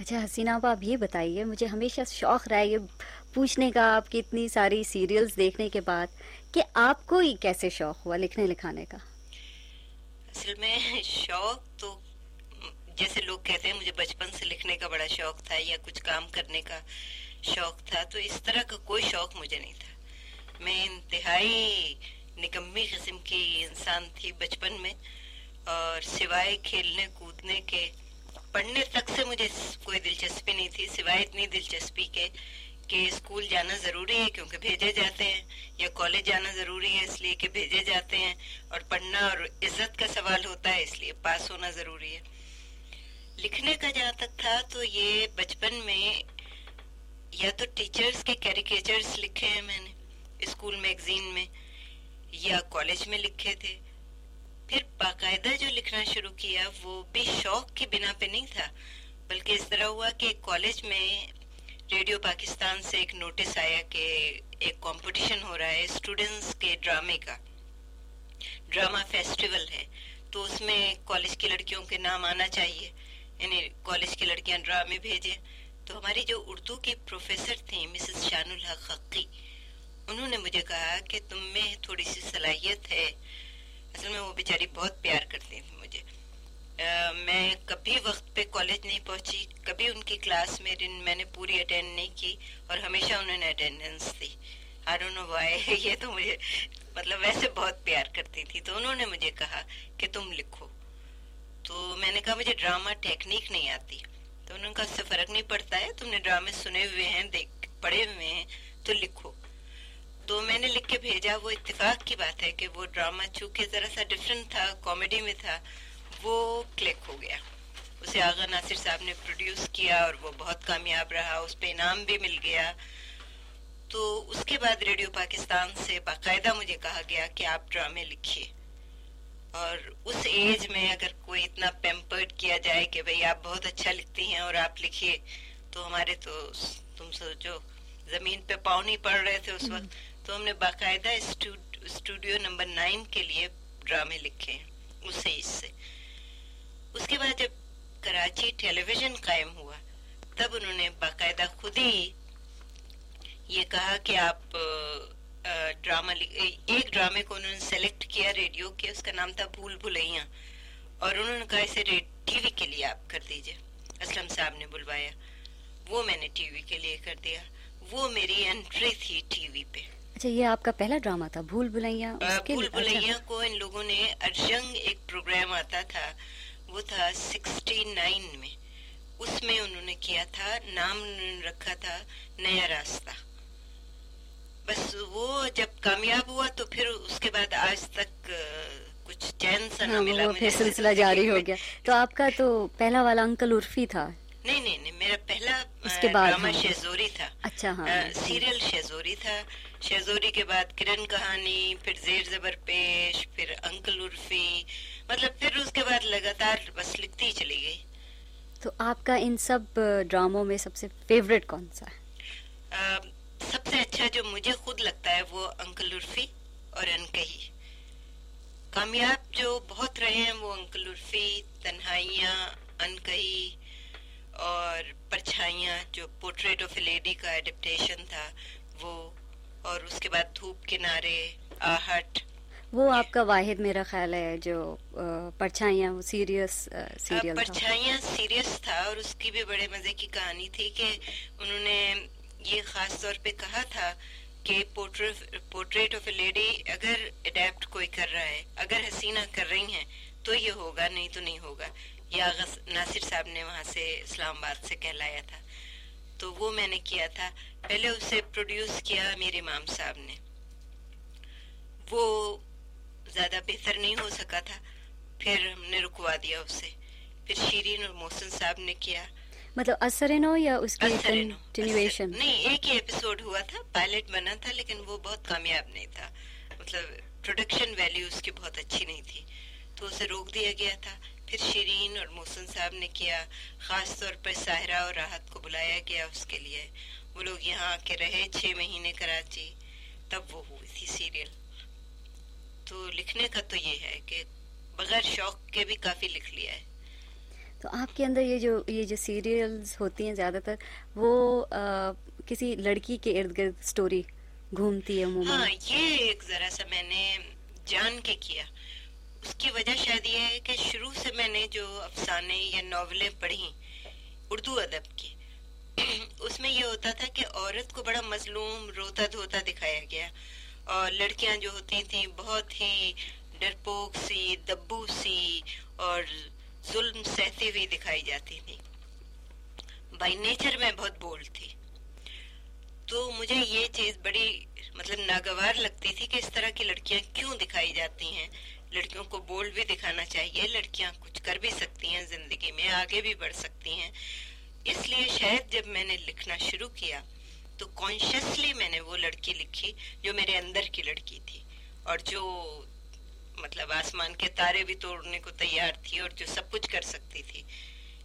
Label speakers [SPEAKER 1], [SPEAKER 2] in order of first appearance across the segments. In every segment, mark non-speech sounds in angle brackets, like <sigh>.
[SPEAKER 1] اچھا حسینہ، آپ یہ بتائیے، مجھے ہمیشہ شوق رہا ہے یہ پوچھنے کا، آپ کی اتنی ساری سیریلز دیکھنے کے بعد، کہ آپ کو ہی کیسے شوق ہوا لکھنے لکھانے کا؟
[SPEAKER 2] اصل میں شوق تو جیسے لوگ کہتے ہیں، مجھے بچپن سے لکھنے کا بڑا شوق تھا یا کچھ کام کرنے کا شوق تھا، تو اس طرح کا کوئی شوق مجھے نہیں تھا۔ میں انتہائی نکمی قسم کی انسان تھی بچپن میں، اور سوائے کھیلنے کودنے کے پڑھنے تک سے مجھے کوئی دلچسپی نہیں تھی، سوائے اتنی دلچسپی کے کہ اسکول جانا ضروری ہے کیونکہ بھیجے جاتے ہیں، یا کالج جانا ضروری ہے اس لیے کہ بھیجے جاتے ہیں، اور پڑھنا اور عزت کا سوال ہوتا ہے اس لیے پاس ہونا ضروری ہے۔ لکھنے کا جہاں تک تھا تو یہ بچپن میں یا تو ٹیچرز کے کیریکیچرز لکھے ہیں میں نے، اسکول میگزین میں، یا کالج میں لکھے تھے۔ پھر باقاعدہ جو لکھنا شروع کیا وہ بھی شوق کی بنا پہ نہیں تھا، بلکہ اس طرح ہوا کہ کالج میں ریڈیو پاکستان سے ایک نوٹس آیا کہ ایک کمپٹیشن ہو رہا ہے اسٹوڈنٹس کے ڈرامے کا۔ ڈرامہ فیسٹیول ہے، تو اس میں کالج کی لڑکیوں کے نام آنا چاہیے یعنی کالج کی لڑکیاں ڈرامے بھیجے تو ہماری جو اردو کی پروفیسر تھیں مسز شان الحق حقی، انہوں نے مجھے کہا کہ تم میں تھوڑی سی صلاحیت ہے۔ اصل میں وہ بیچاری بہت پیار کرتی تھی مجھے۔ میں کبھی وقت پہ کالج نہیں پہنچی، کبھی ان کی کلاس میں میں نے پوری اٹینڈ نہیں کی اور ہمیشہ انہوں نے اٹینڈنس تھی نو وائے یہ تو مجھے مطلب ویسے بہت پیار کرتی تھی۔ تو انہوں نے مجھے کہا کہ تم لکھو۔ تو میں نے کہا مجھے ڈرامہ ٹیکنیک نہیں آتی۔ تو انہوں نے کہا اس سے فرق نہیں پڑتا ہے، تم نے ڈرامے سنے ہوئے ہیں، دیکھ، پڑھے ہوئے ہیں، تو لکھو۔ تو میں نے لکھ کے بھیجا وہ اتفاق کی بات ہے کہ وہ ڈرامہ چونکہ ذرا سا ڈفرینٹ تھا کامیڈی میں تھا وہ کلک ہو گیا۔ اسے آغا ناصر صاحب نے پروڈیوس کیا اور وہ بہت کامیاب رہا اس پہ انعام بھی مل گیا۔ تو اس کے بعد ریڈیو پاکستان سے باقاعدہ مجھے کہا گیا کہ آپ ڈرامے لکھیے۔ اور اس ایج میں اگر کوئی اتنا پیمپرڈ کیا جائے کہ بھئی آپ بہت اچھا لکھتی ہیں اور آپ لکھیے تو ہمارے تو تم سوچو زمین پہ پاؤں نہیں پڑ رہے تھے اس وقت۔ تو ہم نے باقاعدہ اسٹوڈیو نمبر نائن کے لیے ڈرامے لکھے ہیں اس سے۔ اس کے بعد جب کراچی ٹیلی ویژن قائم ہوا، تب انہوں نے باقاعدہ خود ہی یہ کہا کہ آپ ڈرامہ ایک ڈرامے کو انہوں نے سلیکٹ کیا ریڈیو کے، اس کا نام تھا بھول بھلائیاں اور انہوں نے کہا اسے ٹی وی کے لیے آپ کر دیجیے۔ اسلم صاحب نے بلوایا۔ وہ میں نے ٹی وی کے لیے کر دیا۔ وہ میری انٹری تھی ٹی وی پہ۔
[SPEAKER 1] اچھا یہ آپ کا پہلا ڈرامہ تھا بھول بھلائیاں
[SPEAKER 2] بھول بھلائیاں کو ان لوگوں نے ارجنگ ایک پروگرام آتا تھا وہ تھا سکسٹی نائن میں۔ اس میں انہوں نے کیا تھا نام رکھا تھا نیا راستہ۔ بس وہ جب کامیاب ہوا تو پھر اس کے بعد آج تک کچھ چین سا نہ ہاں، ملا
[SPEAKER 1] پھر سلسلہ جاری ہو گیا۔ تو آپ کا تو پہلا والا انکل عرفی تھا۔
[SPEAKER 2] نہیں نہیں نہیں میرا پہلا ڈرامہ شہزوری تھا۔
[SPEAKER 1] اچھا ہاں
[SPEAKER 2] سیریل شہزوری تھا۔ شہزوری کے بعد کرن کہانی پھر زیر زبر پیش پھر انکل عرفی مطلب پھر اس کے بعد لگاتار بس لکھتی چلی گئی۔
[SPEAKER 1] تو آپ کا ان سب ڈراموں میں سب سے فیوریٹ کون سا
[SPEAKER 2] ہے؟ سب سے اچھا جو مجھے خود لگتا ہے وہ انکل عرفی اور انکہی کامیاب جو بہت رہے ہیں وہ انکل عرفی تنہائیاں انکہی اور پرچھائیاں جو پورٹریٹ آف اے لیڈی کا ایڈپٹیشن تھا وہ اور اس کے بعد دھوپ کنارے آہٹ۔
[SPEAKER 1] وہ آپ کا واحد میرا خیال ہے جو Parchhaiyan serious serial
[SPEAKER 2] Parchhaiyan serious تھا اور اس کی بھی بڑے مزے کی کہانی تھی کہ انہوں نے یہ خاص طور پہ کہا تھا کہ پورٹریٹ آف اے لیڈی اگر اڈیپٹ کوئی کر رہا ہے اگر حسینہ کر رہی ہیں تو یہ ہوگا نہیں تو نہیں ہوگا۔ یا ناصر صاحب نے وہاں سے اسلام آباد سے کہلایا تھا۔ تو وہ میں نے کیا تھا۔ پہلے اسے پروڈیوس کیا میرے امام صاحب نے۔ وہ زیادہ بہتر نہیں ہو سکا تھا۔ پھر ہم نے رکوا دیا اسے۔ پھر شیرین اور محسن صاحب نے کیا۔
[SPEAKER 1] مطلب اثر نو یا اس کی کنٹینیویشن
[SPEAKER 2] نہیں ایک ہی ایپیسوڈ ہوا تھا۔ پائلٹ بنا تھا لیکن وہ بہت کامیاب نہیں تھا۔ مطلب پروڈکشن ویلیو اس کی بہت اچھی نہیں تھی۔ تو اسے روک دیا گیا تھا۔ پھر شیرین اور محسن صاحب نے کیا خاص طور پر ساحرہ اور راحت کو بلایا گیا اس کے لیے۔ وہ لوگ یہاں آ کے رہے چھ مہینے کراچی تب وہ ہوئی تھی سیریل۔ تو لکھنے کا تو یہ ہے کہ بغیر شوق کے بھی کافی لکھ لیا ہے۔
[SPEAKER 1] تو آپ کے اندر یہ جو یہ جو سیریلز ہوتی ہیں زیادہ تر وہ کسی لڑکی کے ارد گرد سٹوری گھومتی ہے
[SPEAKER 2] ہاں یہ ایک ذرا سا میں نے جان کے کیا۔ اس کی وجہ شاید یہ ہے کہ شروع سے میں نے جو افسانے یا ناولیں پڑھی، اردو ادب کی، اس میں یہ ہوتا تھا کہ عورت کو بڑا مظلوم، روتا دھوتا دکھایا گیا اور لڑکیاں جو ہوتی تھیں بہت ہی ڈرپوک سی، دبو سی اور ظلم سہتی ہوئی دکھائی جاتی تھی بائی نیچر میں بہت بولڈ تھی۔ تو مجھے یہ چیز بڑی مطلب ناگوار لگتی تھی کہ اس طرح کی لڑکیاں کیوں دکھائی جاتی ہیں؟ لڑکیوں کو بولڈ بھی دکھانا چاہیے، لڑکیاں کچھ کر بھی سکتی ہیں، زندگی میں آگے بھی بڑھ سکتی ہیں۔ اس لیے شاید جب میں نے لکھنا شروع کیا تو کانشیسلی میں نے وہ لڑکی لکھی جو میرے اندر کی لڑکی تھی۔ اور جو مطلب آسمان کے تارے بھی توڑنے کو تیار تھی اور جو سب کچھ کر سکتی تھی۔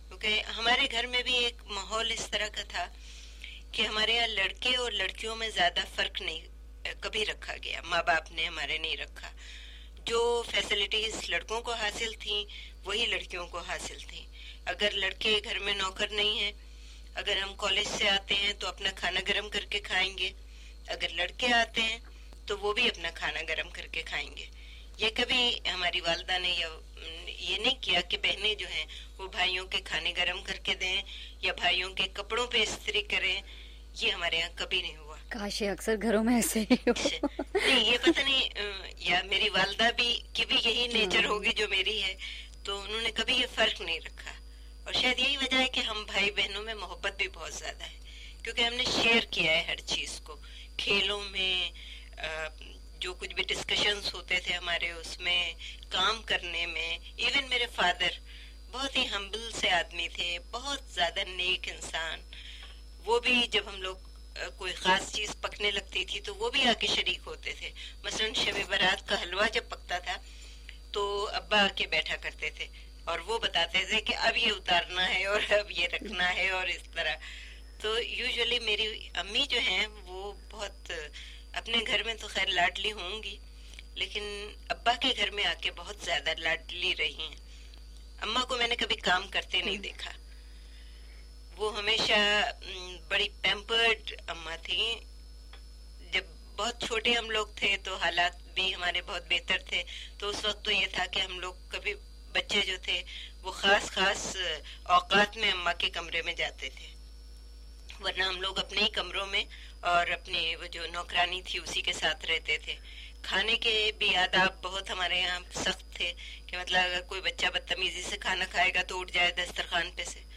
[SPEAKER 2] کیونکہ ہمارے گھر میں بھی ایک ماحول اس طرح کا تھا کہ ہمارے یہاں لڑکے اور لڑکیوں میں زیادہ فرق نہیں، کبھی رکھا گیا، ماں باپ نے ہمارے نہیں رکھا۔ جو فیسلٹیز لڑکوں کو حاصل تھیں، وہی لڑکیوں کو حاصل تھیں۔ اگر لڑکے گھر میں نوکر نہیں ہیں، اگر ہم کالج سے آتے ہیں تو اپنا کھانا گرم کر کے کھائیں گے۔ اگر لڑکے آتے ہیں تو وہ بھی اپنا کھانا گرم کر کے کھائیں گے۔ یہ کبھی ہماری والدہ نے یہ نہیں کیا کہ بہنیں جو ہیں وہ بھائیوں کے کھانے گرم کر کے دیں یا بھائیوں کے کپڑوں پہ استری کریں۔ یہ ہمارے یہاں کبھی نہیں ہوا۔
[SPEAKER 1] کاش اکثر گھروں میں ایسے
[SPEAKER 2] نہیں یہ پتہ نہیں یا میری والدہ بھی کی بھی یہی نیچر ہاں۔ ہوگی جو میری ہے تو انہوں نے کبھی یہ فرق نہیں رکھا۔ اور شاید یہی وجہ ہے کہ ہم بھائی بہنوں میں محبت بھی بہت زیادہ ہے کیونکہ ہم نے شیئر کیا ہے ہر چیز کو۔ کھیلوں میں جو کچھ بھی ڈسکشنز ہوتے تھے ہمارے اس میں کام کرنے میں ایون میرے فادر بہت ہی ہمبل سے آدمی تھے بہت زیادہ نیک انسان۔ وہ بھی جب ہم لوگ کوئی خاص چیز پکنے لگتی تھی تو وہ بھی آ کے شریک ہوتے تھے۔ مثلا شب برات کا حلوہ جب پکتا تھا تو ابا آ کے بیٹھا کرتے تھے اور وہ بتاتے تھے کہ اب یہ اتارنا ہے اور اب یہ رکھنا ہے اور اس طرح۔ تو یوزلی میری امی جو ہیں وہ بہت اپنے گھر میں تو خیر لاڈلی ہوں گی لیکن ابا کے گھر میں آ کے بہت زیادہ لاڈلی رہی ہیں۔ اما کو میں نے کبھی کام کرتے نہیں دیکھا۔ وہ ہمیشہ بڑی پیمپرڈ اما تھی جب بہت چھوٹے ہم لوگ تھے تو حالات بھی ہمارے بہت بہتر تھے۔ تو اس وقت تو یہ تھا کہ ہم لوگ کبھی بچے جو تھے، وہ خاص خاص اوقات میں اماں کے کمرے میں جاتے تھے۔ ورنہ ہم لوگ اپنے ہی کمروں میں اور اپنی وہ جو نوکرانی تھی، اسی کے ساتھ رہتے تھے۔ کھانے کے بھی آداب بہت ہمارے یہاں سخت تھے کہ مطلب اگر کوئی بچہ بدتمیزی سے کھانا کھائے گا تو اٹھ جائے دسترخوان پہ سے۔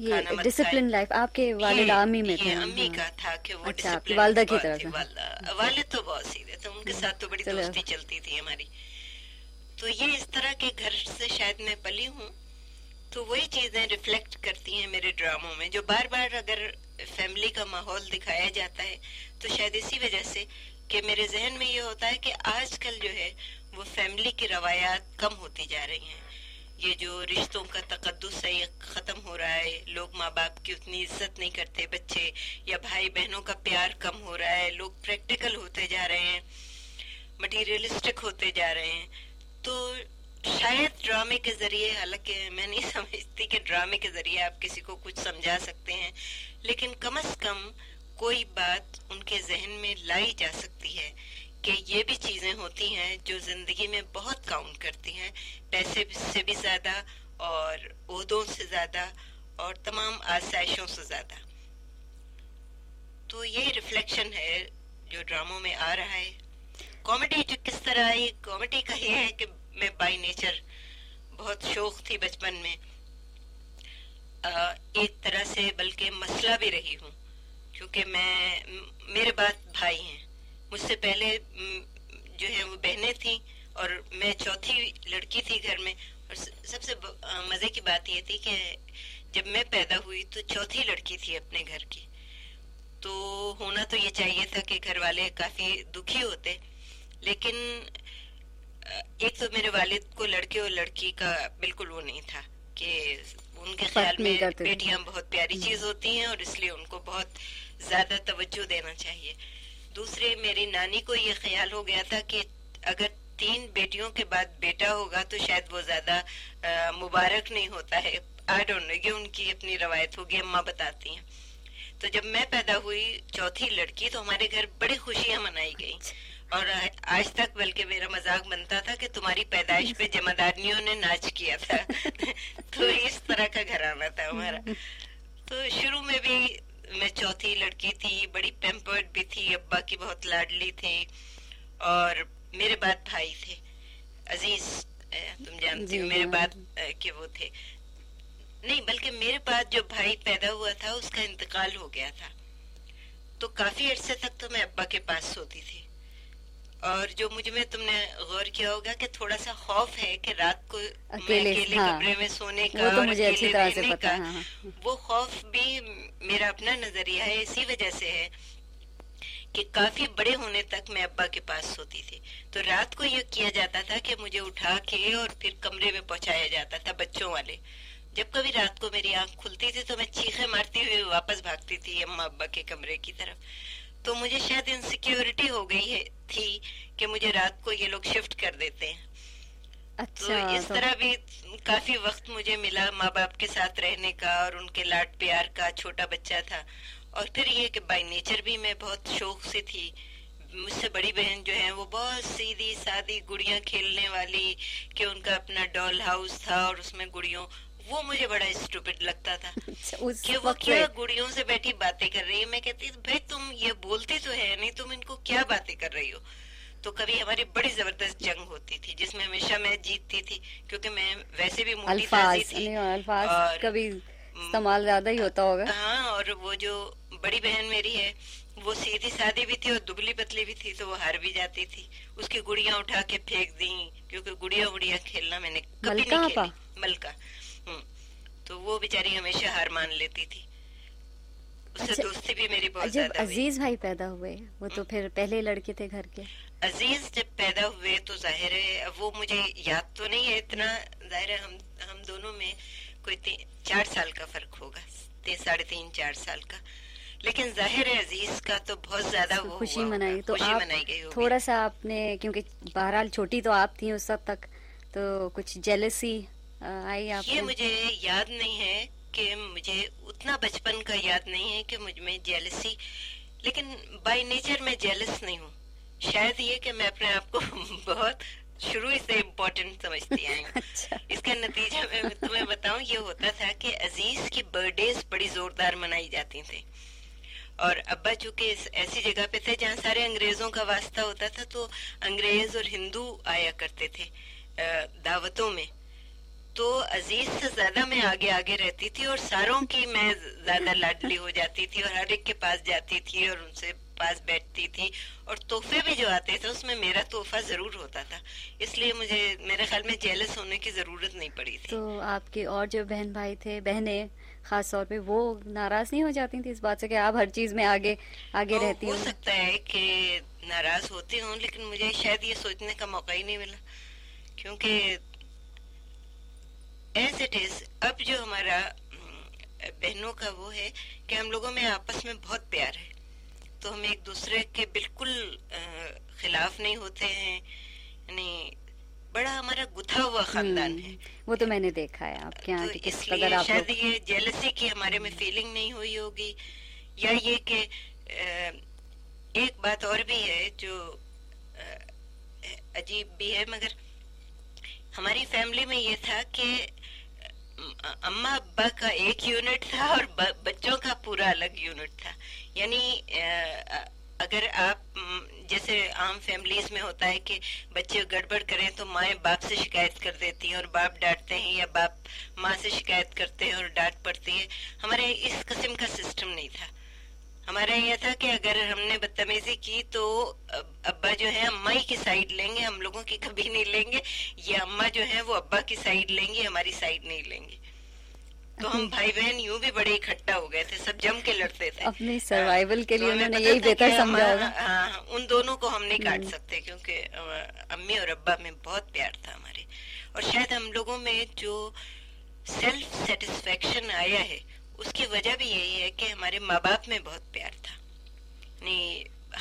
[SPEAKER 1] یہ ڈسپلن لائف آپ کے والد امی میں
[SPEAKER 2] تھے امی کا تھا کہ وہ
[SPEAKER 1] اچھا والدہ کی طرف
[SPEAKER 2] والد تو بہت سیدھے تھے ان کے ساتھ تو بڑی دوستی چلتی تھی ہماری۔ تو یہ اس طرح کے گھر سے شاید میں پلی ہوں تو وہی چیزیں ریفلیکٹ کرتی ہیں میرے ڈراموں میں جو بار بار اگر فیملی کا ماحول دکھایا جاتا ہے تو شاید اسی وجہ سے کہ میرے ذہن میں یہ ہوتا ہے کہ آج کل جو ہے وہ فیملی کی روایات کم ہوتی جا رہی ہیں۔ یہ جو رشتوں کا تقدس ہے، یہ ختم ہو رہا ہے۔ لوگ ماں باپ کی اتنی عزت نہیں کرتے بچے، یا بھائی بہنوں کا پیار کم ہو رہا ہے۔ لوگ پریکٹیکل ہوتے جا رہے ہیں مٹیریلسٹک ہوتے جا رہے ہیں۔ تو شاید ڈرامے کے ذریعے، حالانکہ میں نہیں <laughs> سمجھتی کہ ڈرامے کے ذریعے آپ کسی کو کچھ سمجھا سکتے ہیں، لیکن کم از کم کوئی بات ان کے ذہن میں لائی جا سکتی ہے۔ کہ یہ بھی چیزیں ہوتی ہیں جو زندگی میں بہت کاؤنٹ کرتی ہیں، پیسے سے بھی زیادہ اور عہدوں سے زیادہ اور تمام آسائشوں سے زیادہ۔ تو یہ ریفلیکشن ہے جو ڈراموں میں آ رہا ہے۔ کامیڈی جو کس طرح آئی کامیڈی کا یہ ہے کہ میں بائی نیچر بہت شوق تھی بچپن میں۔ ایک طرح سے بلکہ مسئلہ بھی رہی ہوں، کیونکہ میں، میرے بعد بھائی ہیں۔ مجھ سے پہلے جو ہے وہ بہنیں تھیں اور میں چوتھی لڑکی تھی گھر میں اور سب سے مزے کی بات یہ تھی کہ جب میں پیدا ہوئی تو چوتھی لڑکی تھی اپنے گھر کی۔ تو ہونا تو یہ چاہیے تھا کہ گھر والے کافی دکھی ہوتے لیکن ایک تو میرے والد کو لڑکے اور لڑکی کا بالکل وہ نہیں تھا کہ ان کے خیال میں بیٹیاں بہت پیاری چیز ہوتی ہیں اور اس لیے ان کو بہت زیادہ توجہ دینا چاہیے۔ دوسرے میری نانی کو یہ خیال ہو گیا تھا کہ اگر تین بیٹیوں کے بعد بیٹا ہوگا تو شاید وہ زیادہ مبارک نہیں ہوتا ہے۔ آئی ڈونٹ نو یہ ان کی اپنی روایت ہوگی اماں بتاتی ہیں۔ تو جب میں پیدا ہوئی چوتھی لڑکی تو ہمارے گھر بڑی خوشیاں منائی گئی اور آج تک بلکہ میرا مذاق بنتا تھا کہ تمہاری پیدائش پہ جمع دارنیوں نے ناچ کیا تھا۔ <laughs> تو اس طرح کا گھرانہ تھا ہمارا۔ تو شروع میں بھی میں چوتھی لڑکی تھی بڑی پیمپرڈ بھی تھی ابا کی بہت لاڈلی تھی اور میرے بعد بھائی تھے عزیز تم جانتی ہو جی، میرے بعد کہ وہ تھے۔ نہیں بلکہ میرے پاس جو بھائی پیدا ہوا تھا اس کا انتقال ہو گیا تھا۔ تو کافی عرصے تک تو میں ابا کے پاس سوتی تھی۔ اور جو مجھ میں تم نے غور کیا ہوگا کہ تھوڑا سا خوف ہے کہ رات کو اکیلے ہاں۔ کمرے میں سونے کا اور اکیلے رہنے کا ہاں، ہاں۔ وہ خوف بھی میرا اپنا نظریہ ہے اسی وجہ سے ہے کہ کافی بڑے ہونے تک میں ابا کے پاس سوتی تھی تو رات کو یہ کیا جاتا تھا کہ مجھے اٹھا کے اور پھر کمرے میں پہنچایا جاتا تھا بچوں والے جب کبھی رات کو میری آنکھ کھلتی تھی تو میں چیخے مارتی ہوئی واپس بھاگتی تھی اما ابا کے کمرے کی طرف تو مجھے شاید انسیکیورٹی ہو گئی ہے تھی کہ مجھے رات کو یہ لوگ شفٹ کر دیتے ہیں۔ اچھا تو اس طرح بھی کافی وقت مجھے ملا ماں باپ کے ساتھ رہنے کا اور ان کے لاڈ پیار کا چھوٹا بچہ تھا۔ اور پھر یہ کہ بائی نیچر بھی میں بہت شوق سے تھی۔ مجھ سے بڑی بہن جو ہے وہ بہت سیدھی سادی گڑیاں کھیلنے والی کہ ان کا اپنا ڈول ہاؤس تھا اور اس میں گڑیوں وہ مجھے بڑا اسٹوپٹ لگتا تھا اچھا، کہ وہ کیا گڑیوں سے بیٹھی باتیں کر رہی ہے؟ میں کہتی بھائی تم یہ بولتی تو ہے نہیں تم ان کو کیا باتیں کر رہی ہو؟ تو کبھی ہماری بڑی زبردست جنگ ہوتی تھی جس میں ہمیشہ میں جیتتی تھی کیونکہ میں ویسے بھی موٹی تازی تھی۔
[SPEAKER 1] اور کبھی استعمال زیادہ ہی ہوتا ہوگا۔
[SPEAKER 2] ہاں اور وہ جو بڑی بہن میری ہے وہ سیدھی سادی بھی تھی اور دبلی پتلی بھی تھی تو وہ ہار بھی جاتی تھی۔ اس کی گڑیاں اٹھا کے پھینک دی کیونکہ گڑیا گڑیا کھیلنا میں نے کبھی نہیں کھیلی۔ ملکہ۔ تو وہ بیچاری ہمیشہ ہار مان لیتی تھی۔ اس سے اچھا، دوستی بھی میری بہت زیادہ
[SPEAKER 1] عزیز بھائی پیدا ہوئے وہ تو پھر پہلے لڑکے تھے گھر کے۔
[SPEAKER 2] عزیز جب پیدا ہوئے تو ظاہر ہے وہ مجھے یاد تو نہیں ہے اتنا۔ ظاہر ہے ہم ہم دونوں میں کوئی چار سال کا فرق ہوگا۔ ساڑھے تین چار سال کا۔ لیکن ظاہر ہے عزیز کا تو بہت زیادہ وہ
[SPEAKER 1] خوشی منائی تو منائی گئی تھوڑا سا آپ نے کیونکہ بہرحال چھوٹی تو آپ تھی اس وقت تک تو کچھ جیلسی
[SPEAKER 2] یہ مجھے یاد نہیں ہے کہ مجھے اتنا بچپن کا یاد نہیں ہے کہ مجھ میں جیلسی لیکن بائی نیچر میں جیلس نہیں ہوں۔ شاید یہ کہ میں اپنے آپ کو <laughs> بہت شروع سے امپورٹنٹ سمجھتی آئی ہوں۔ اچھا۔ اس کا نتیجہ میں <laughs> تمہیں بتاؤں یہ ہوتا تھا کہ عزیز کی برتھ ڈیز بڑی زوردار منائی جاتی تھی اور ابا چونکہ ایسی جگہ پہ تھے جہاں سارے انگریزوں کا واسطہ ہوتا تھا تو انگریز اور ہندو آیا کرتے تھے دعوتوں میں۔ تو عزیز سے زیادہ میں آگے آگے رہتی تھی اور ساروں کی میں زیادہ لاڈلی ہو جاتی تھی اور ہر ایک کے پاس جاتی تھی اور ان سے پاس بیٹھتی تھی اور تحفے بھی جو آتے تھے اس میں میرا تحفہ ضرور ہوتا تھا۔ اس لیے مجھے میرے خیال میں جیلس ہونے کی ضرورت نہیں پڑی تھی۔
[SPEAKER 1] تو آپ کے اور جو بہن بھائی تھے بہنیں خاص طور پہ وہ ناراض نہیں ہو جاتی تھی اس بات سے کہ آپ ہر چیز میں آگے آگے رہتی
[SPEAKER 2] ہو سکتا ہے کہ ناراض ہوتی ہوں لیکن مجھے شاید یہ سوچنے کا موقع ہی نہیں ملا۔ کیونکہ ایز اٹ از اب جو ہمارا بہنوں کا وہ ہے کہ ہم لوگوں میں آپس میں بہت پیار ہے تو ہم ایک دوسرے کے بالکل خلاف نہیں ہوتے ہیں یعنی بڑا ہمارا گتھا ہوا خاندان ہے
[SPEAKER 1] وہ تو میں نے دیکھا ہے آپ کے
[SPEAKER 2] اس لیے شاید یہ جیلسی کی ہمارے میں فیلنگ نہیں ہوئی ہوگی یا یہ کہ ایک بات اور بھی ہے جو عجیب بھی ہے مگر ہماری فیملی میں یہ تھا کہ اما ابا کا ایک یونٹ تھا اور بچوں کا پورا الگ یونٹ تھا۔ یعنی اگر آپ جیسے عام فیملیز میں ہوتا ہے کہ بچے گڑبڑ کریں تو مائیں باپ سے شکایت کر دیتی ہیں اور باپ ڈانٹتے ہیں یا باپ ماں سے شکایت کرتے ہیں اور ڈانٹ پڑتی ہے ہمارے اس قسم کا سسٹم نہیں تھا۔ ہمارا یہ تھا کہ اگر ہم نے بدتمیزی کی تو ابا جو ہے اما ہی کی سائڈ لیں گے ہم لوگوں کی کبھی نہیں لیں گے یا اما جو ہے وہ ابا کی سائڈ لیں گے ہماری سائڈ نہیں لیں گے۔ تو ہم بھائی بہن یوں بھی بڑے اکٹھا ہو گئے تھے سب جم کے لڑتے تھے۔
[SPEAKER 1] اپنی سروائیول کے لیے انہوں نے یہی بہتر سمجھا ہوگا۔
[SPEAKER 2] ہاں ان دونوں کو ہم نہیں کاٹ سکتے کیونکہ امی اور ابا میں بہت پیار تھا ہمارے۔ اور شاید ہم لوگوں میں جو سیلف سیٹسفیکشن آیا ہے اس کی وجہ بھی یہی ہے کہ ہمارے ماں باپ میں بہت پیار تھا۔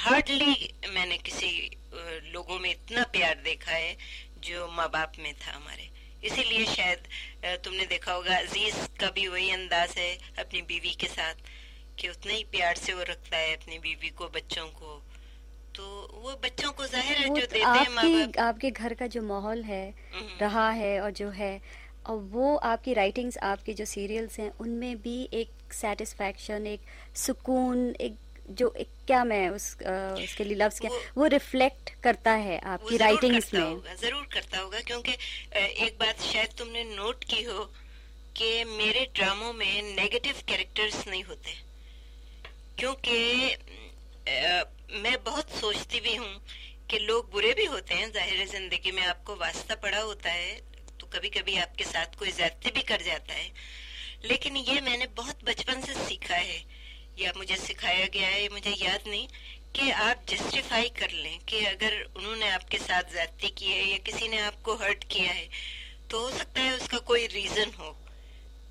[SPEAKER 2] ہارڈلی یعنی میں نے کسی لوگوں میں اتنا پیار دیکھا ہے جو ماں باپ میں تھا ہمارے۔ اسی لیے شاید تم نے دیکھا ہوگا عزیز کا بھی وہی انداز ہے اپنی بیوی کے ساتھ کہ اتنا ہی پیار سے وہ رکھتا ہے اپنی بیوی کو بچوں کو۔ تو وہ بچوں کو ظاہر ہے جو دیتے ہیں
[SPEAKER 1] آپ کے گھر کا جو ماحول ہے رہا ہے اور جو ہے اور وہ آپ کی رائٹنگز آپ کے جو سیریلز ہیں ان میں بھی ایک سیٹسفیکشن ایک سکون ایک جو ایک کیا میں اس اس کے لیے لفظ کیا وہ ریفلیکٹ کرتا ہے آپ کی رائٹنگز میں۔
[SPEAKER 2] ضرور کرتا ہوگا کیونکہ ایک بات شاید تم نے نوٹ کی ہو کہ میرے ڈراموں میں نیگیٹو کیریکٹرز نہیں ہوتے۔ کیونکہ میں بہت سوچتی بھی ہوں کہ لوگ برے بھی ہوتے ہیں ظاہر زندگی میں آپ کو واسطہ پڑا ہوتا ہے۔ کبھی کبھی آپ کے ساتھ کوئی زیادتی بھی کر جاتا ہے، لیکن یہ میں نے بہت بچپن سے سیکھا ہے۔ یا مجھے سکھایا گیا ہے مجھے یاد نہیں کہ آپ جسٹیفائی کر لیں کہ اگر انہوں نے آپ کے ساتھ زیادتی کی ہے یا کسی نے آپ کو ہرٹ کیا ہے، تو ہو سکتا ہے اس کا کوئی ریزن ہو۔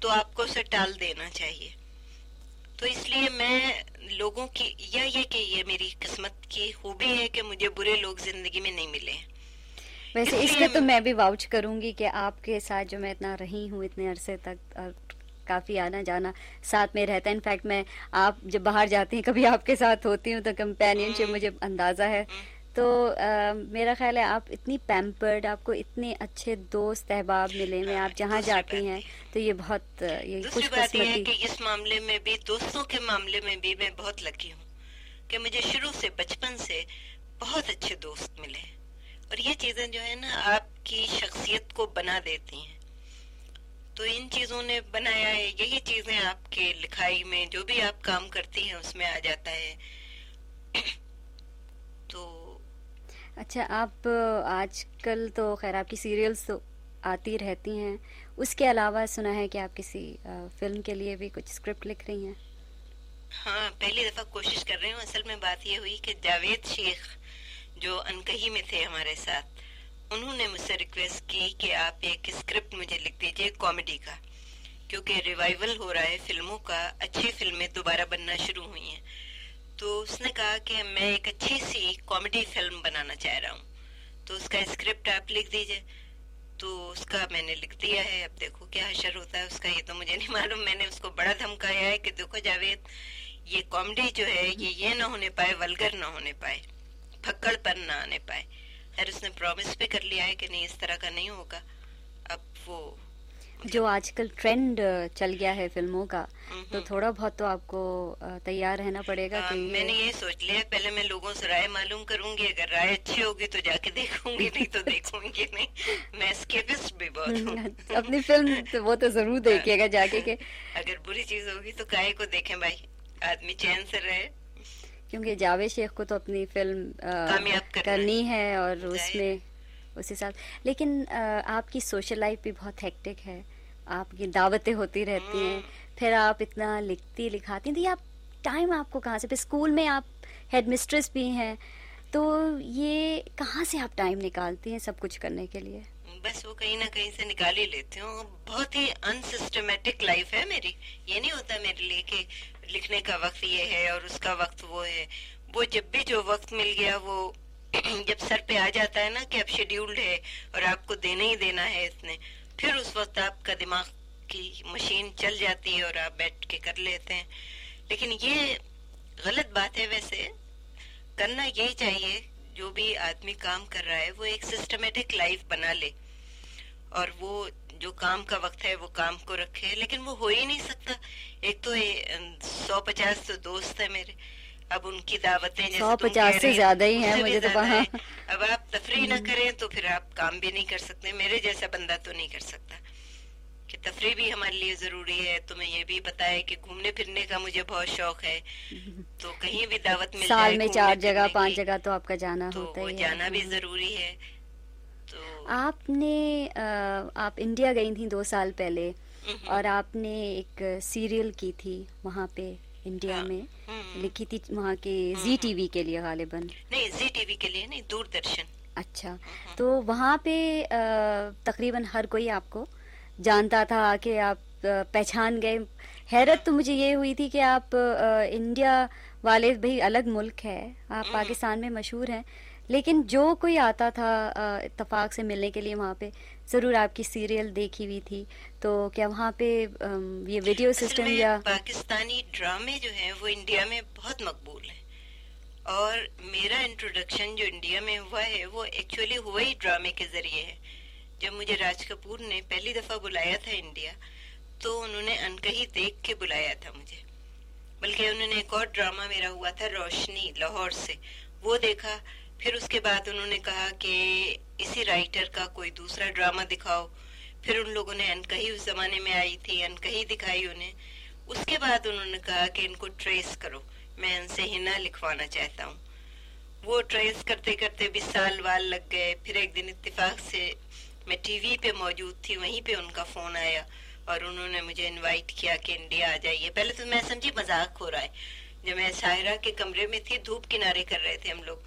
[SPEAKER 2] تو آپ کو اسے ٹال دینا چاہیے۔ تو اس لیے میں لوگوں کی، یا یہ کہ یہ میری قسمت کی خوبی ہے کہ مجھے برے لوگ زندگی میں نہیں ملے۔
[SPEAKER 1] ویسے اس میں تو میں بھی واؤچ کروں گی کہ آپ کے ساتھ جو میں اتنا رہی ہوں اتنے عرصے تک کافی آنا جانا ساتھ میں رہتا ہے۔ انفیکٹ میں آپ جب باہر جاتی ہیں کبھی آپ کے ساتھ ہوتی ہوں تو کمپینین شپ مجھے اندازہ ہے۔ تو میرا خیال ہے آپ اتنی پیمپرڈ آپ کو اتنے اچھے دوست احباب ملے میں آپ جہاں جاتی ہیں تو یہ بہت
[SPEAKER 2] یہ خوش قسمتی۔ کہ اس معاملے میں بھی دوستوں کے معاملے میں بھی میں بہت لکی ہوں کہ مجھے شروع سے بچپن سے بہت اچھے دوست ملے۔ اور یہ چیزیں جو ہے نا آپ کی شخصیت کو بنا دیتی ہیں۔ تو ان چیزوں نے بنایا ہے یہی چیزیں آپ کے لکھائی میں جو بھی آپ کام کرتی ہیں اس میں آ جاتا ہے۔ <coughs> تو
[SPEAKER 1] اچھا آپ آج کل تو خیر آپ کی سیریلز تو آتی رہتی ہیں۔ اس کے علاوہ سنا ہے کہ آپ کسی فلم کے لیے بھی کچھ اسکرپٹ لکھ رہی ہیں۔
[SPEAKER 2] ہاں پہلی دفعہ کوشش کر رہی ہوں۔ اصل میں بات یہ ہوئی کہ جاوید شیخ جو انکہی میں تھے ہمارے ساتھ۔ انہوں نے مجھ سے ریکویسٹ کی کہ آپ ایک اسکرپٹ مجھے لکھ دیجیے کامیڈی کا۔ کیونکہ ریوائول ہو رہا ہے فلموں کا، اچھی فلمیں دوبارہ بننا شروع ہوئی ہیں۔ تو اس نے کہا کہ میں ایک اچھی سی کامیڈی فلم بنانا چاہ رہا ہوں۔ تو اس کا اسکرپٹ آپ لکھ دیجیے۔ تو اس کا میں نے لکھ دیا ہے۔ اب دیکھو کیا حشر ہوتا ہے اس کا، یہ تو مجھے نہیں معلوم۔ میں نے اس کو بڑا دھمکایا ہے کہ دیکھو جاوید، یہ کامیڈی جو ہے، یہ یہ نہ ہونے پائے ولگر نہ ہونے پائے۔ پھکڑ پر نہ آنے پائے۔ خیر اس نے پرومس بھی کر لیا ہے کہ نہیں اس طرح کا نہیں ہوگا۔ اب وہ
[SPEAKER 1] جو آج کل ٹرینڈ چل گیا ہے فلموں کا تو تھوڑا بہت تو آپ کو تیار رہنا پڑے گا
[SPEAKER 2] میں نے یہ سوچ لیا پہلے میں لوگوں سے رائے معلوم کروں گی اگر رائے اچھی ہوگی تو جا کے دیکھوں گی نہیں تو دیکھوں گی نہیں۔ میں اسکیپسٹ بھی بہت ہوں۔ <laughs>
[SPEAKER 1] اپنی فلم وہ تو ضرور دیکھیے گا جا کے
[SPEAKER 2] اگر بری چیز ہوگی تو کائے کو دیکھیں بھائی۔ آدمی چین سے رہے۔
[SPEAKER 1] کیونکہ جاوید شیخ کو تو اپنی فلم کرنی ہے اور اس میں اسی ساتھ۔ لیکن آپ کی سوشل لائف بھی بہت ہیکٹک ہے۔ آپ کی دعوتیں ہوتی رہتی ہیں۔ پھر آپ اتنا لکھتی لکھاتی ہیں۔ آپ ٹائم آپ کو کہاں سے؟ پھر اسکول میں آپ ہیڈ مسٹریس بھی ہیں۔ تو یہ کہاں سے آپ ٹائم نکالتی ہیں سب کچھ کرنے کے لیے؟
[SPEAKER 2] بس وہ کہیں نہ کہیں سے نکال ہی لیتی ہوں۔ بہت ہی انسسٹمیٹک لائف ہے میری۔ یہ نہیں ہوتا میرے لیے کہ لکھنے کا وقت یہ ہے اور اس کا وقت وہ ہے۔ وہ جب بھی جو وقت مل گیا وہ <clears throat> جب سر پہ آ جاتا ہے نا کہ اب شیڈیولڈ ہے اور آپ کو دینا ہی دینا ہے اس نے، پھر اس وقت آپ کا دماغ کی مشین چل جاتی ہے اور آپ بیٹھ کے کر لیتے ہیں۔ لیکن یہ غلط بات ہے ویسے۔ کرنا یہی چاہیے، جو بھی آدمی کام کر رہا ہے وہ ایک سسٹمیٹک لائف بنا لے۔ اور وہ جو کام کا وقت ہے وہ کام کو رکھے لیکن وہ ہو ہی نہیں سکتا۔ ایک تو سو پچاس تو دوست ہے میرے۔ اب ان کی دعوتیں
[SPEAKER 1] سو پچاس سے زیادہ ہی ہیں مجھے تو
[SPEAKER 2] اب آپ تفریح نہ کریں تو پھر آپ کام بھی نہیں کر سکتے۔ میرے جیسا بندہ تو نہیں کر سکتا۔ کہ تفریح بھی ہمارے لیے ضروری ہے۔ تمہیں یہ بھی پتا ہے کہ گھومنے پھرنے کا مجھے بہت شوق ہے۔ تو کہیں بھی دعوت
[SPEAKER 1] مل سال میں چار جگہ پانچ جگہ تو آپ کا جانا ہوتا ہے۔
[SPEAKER 2] جانا بھی ضروری ہے۔
[SPEAKER 1] آپ نے آپ انڈیا گئی تھیں دو سال پہلے اور آپ نے ایک سیریل کی تھی وہاں پہ انڈیا ہاں، میں لکھی تھی وہاں کے زی ٹی وی کے لیے غالباً۔
[SPEAKER 2] نہیں زی ٹی وی کے لیے نہیں دور درشن
[SPEAKER 1] اچھا تو وہاں پہ تقریباً ہر کوئی آپ کو جانتا تھا کہ آپ پہچان گئے۔ حیرت تو مجھے یہ ہوئی تھی کہ آپ انڈیا والے بھائی الگ ملک ہے آپ پاکستان میں مشہور ہیں۔ لیکن جو کوئی آتا تھا اتفاق سے ملنے کے لیے وہاں پہ ضرور آپ کی سیریل دیکھی ہوئی تھی۔ تو کیا وہاں پہ یہ ویڈیو سسٹم یا
[SPEAKER 2] پاکستانی ڈرامے جو ہیں وہ انڈیا میں بہت مقبول ہیں۔ اور میرا انٹروڈکشن جو انڈیا میں ہوا ہے وہ ایکچولی ہوا ہی ڈرامے کے ذریعے ہے۔ جب مجھے راج کپور نے پہلی دفعہ بلایا تھا انڈیا تو انہوں نے انکہی دیکھ کے بلایا تھا مجھے۔ بلکہ انہوں نے ایک اور ڈرامہ میرا ہوا تھا روشنی لاہور سے۔ وہ دیکھا پھر اس کے بعد انہوں نے کہا کہ اسی رائٹر کا کوئی دوسرا ڈرامہ دکھاؤ۔ پھر ان لوگوں نے انکہی اس زمانے میں آئی تھی انکہی دکھائی انہیں۔ اس کے بعد انہوں نے کہا کہ ان کو ٹریس کرو۔ میں ان سے ہنا لکھوانا چاہتا ہوں۔ وہ ٹریس کرتے کرتے بھی سال وال لگ گئے۔ پھر ایک دن اتفاق سے میں ٹی وی پہ موجود تھی، وہیں پہ ان کا فون آیا اور انہوں نے مجھے انوائٹ کیا کہ انڈیا آ جائیے۔ پہلے تو میں سمجھی مذاق ہو رہا ہے۔ جب میں سائرہ کے کمرے میں تھی، دھوپ کنارے کر رہے تھے ہم لوگ۔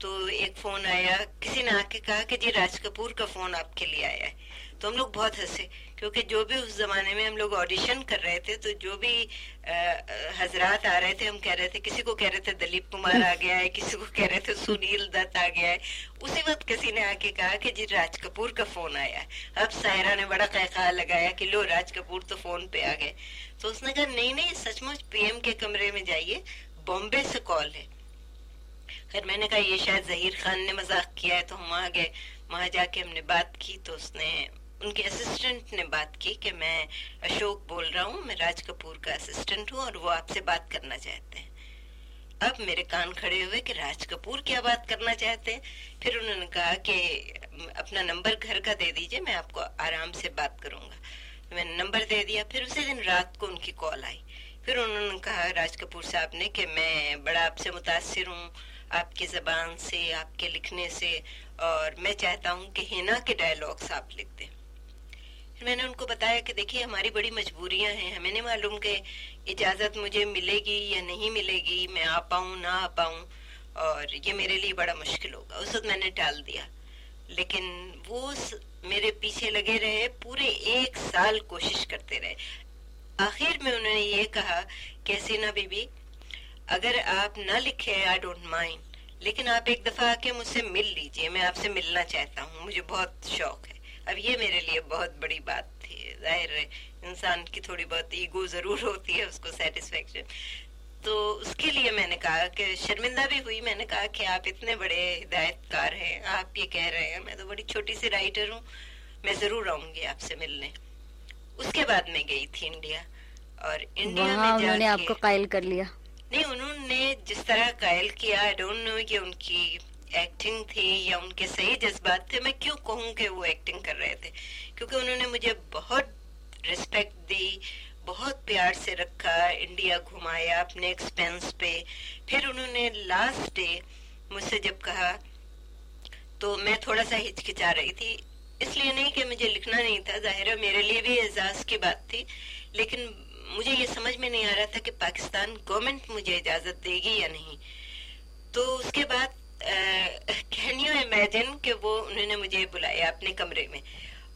[SPEAKER 2] تو ایک فون آیا، کسی نے آ کے کہا کہ جی راج کپور کا فون آپ کے لیے آیا ہے۔ تو ہم لوگ بہت ہنسے، کیونکہ جو بھی اس زمانے میں ہم لوگ آڈیشن کر رہے تھے، تو جو بھی حضرات آ رہے تھے، ہم کہہ رہے تھے، کسی کو کہہ رہے تھے دلیپ کمار آ گیا ہے، کسی کو کہہ رہے تھے سنیل دت آ گیا ہے۔ اسی وقت کسی نے آ کے کہا کہ جی راج کپور کا فون آیا اب سائرہ نے بڑا قہقہ لگایا کہ لو، راج کپور تو فون پہ آ گئے۔ تو اس نے کہا، نہیں نہیں سچ مچ پی ایم کے کمرے میں جائیے بامبے سے کال ہے۔ خیر، میں نے کہا یہ شاید ظہیر خان نے مذاق کیا ہے، تو ہم وہاں گئے۔ وہاں جا کے ہم نے بات کی تو اس نے، ان کے اسسٹنٹ نے بات کی کہ میں اشوک بول رہا ہوں، میں راج کپور کا اسسٹنٹ ہوں اور وہ آپ سے بات کرنا چاہتے ہیں۔ اب میرے کان کھڑے ہوئے کہ راج کپور کیا بات کرنا چاہتے ہیں۔ پھر انہوں نے کہا کہ اپنا نمبر گھر کا دے دیجیے، میں آپ کو آرام سے بات کروں گا۔ میں نے نمبر دے دیا، پھر اسی دن رات کو ان کی کال آئی۔ پھر انہوں نے کہا، راج کپور صاحب نے کہ میں بڑا آپ سے متاثر ہوں آپ کی زبان سے، آپ کے لکھنے سے، اور میں چاہتا ہوں کہ ہینا کے ڈائلوگس آپ لکھ دیں میں نے ان کو بتایا کہ دیکھیے، ہماری بڑی مجبوریاں ہیں۔ ہمیں نہیں معلوم کہ اجازت مجھے ملے گی یا نہیں ملے گی۔ میں آ پاؤں، نہ آ پاؤں، اور یہ میرے لیے بڑا مشکل ہوگا۔ اس وقت میں نے ٹال دیا۔ لیکن وہ میرے پیچھے لگے رہے، پورے ایک سال کوشش کرتے رہے۔ آخر میں انہوں نے یہ کہا کہ سینا بی بی اگر آپ نہ لکھے آئی ڈونٹ مائنڈ لیکن آپ ایک دفعہ آ کے مجھ سے مل لیجیے میں آپ سے ملنا چاہتا ہوں مجھے بہت شوق ہے۔ اب یہ میرے لیے بہت بڑی بات تھی۔ ظاہر ہے انسان کی تھوڑی بہت ایگو ضرور ہوتی ہے اس کو سیٹسفیکشن تو اس کے لیے میں نے کہا کہ شرمندہ بھی ہوئی۔ میں نے کہا کہ آپ اتنے بڑے ہدایت کار ہیں آپ یہ کہہ رہے ہیں میں تو بڑی چھوٹی سی رائٹر ہوں۔ میں ضرور آؤں گی آپ سے ملنے۔ اس کے بعد میں گئی تھی انڈیا اور انڈیا میں
[SPEAKER 1] انہوں نے آپ کو قائل کر لیا۔
[SPEAKER 2] نہیں، انہوں نے جس طرح قائل کیا آئی ڈونٹ نو کہ ان کی ایکٹنگ تھی یا ان کے صحیح جذبات تھے، میں کیوں کہوں کہ وہ ایکٹنگ کر رہے تھے؟ کیونکہ انہوں نے مجھے بہت رسپیکٹ دی، بہت پیار سے رکھا انڈیا گھمایا اپنے ایکسپینس پہ۔ پھر انہوں نے لاسٹ ڈے مجھ سے جب کہا، تو میں تھوڑا سا ہچکچا رہی تھی۔ اس لیے نہیں کہ مجھے لکھنا نہیں تھا، ظاہر ہے میرے لیے بھی اعزاز کی بات تھی، لیکن مجھے یہ سمجھ میں نہیں آ رہا تھا کہ پاکستان گورنمنٹ مجھے اجازت دے گی یا نہیں۔ تو اس کے بعد کین یو امیجن کہ وہ، انہوں نے مجھے بلایا اپنے کمرے میں۔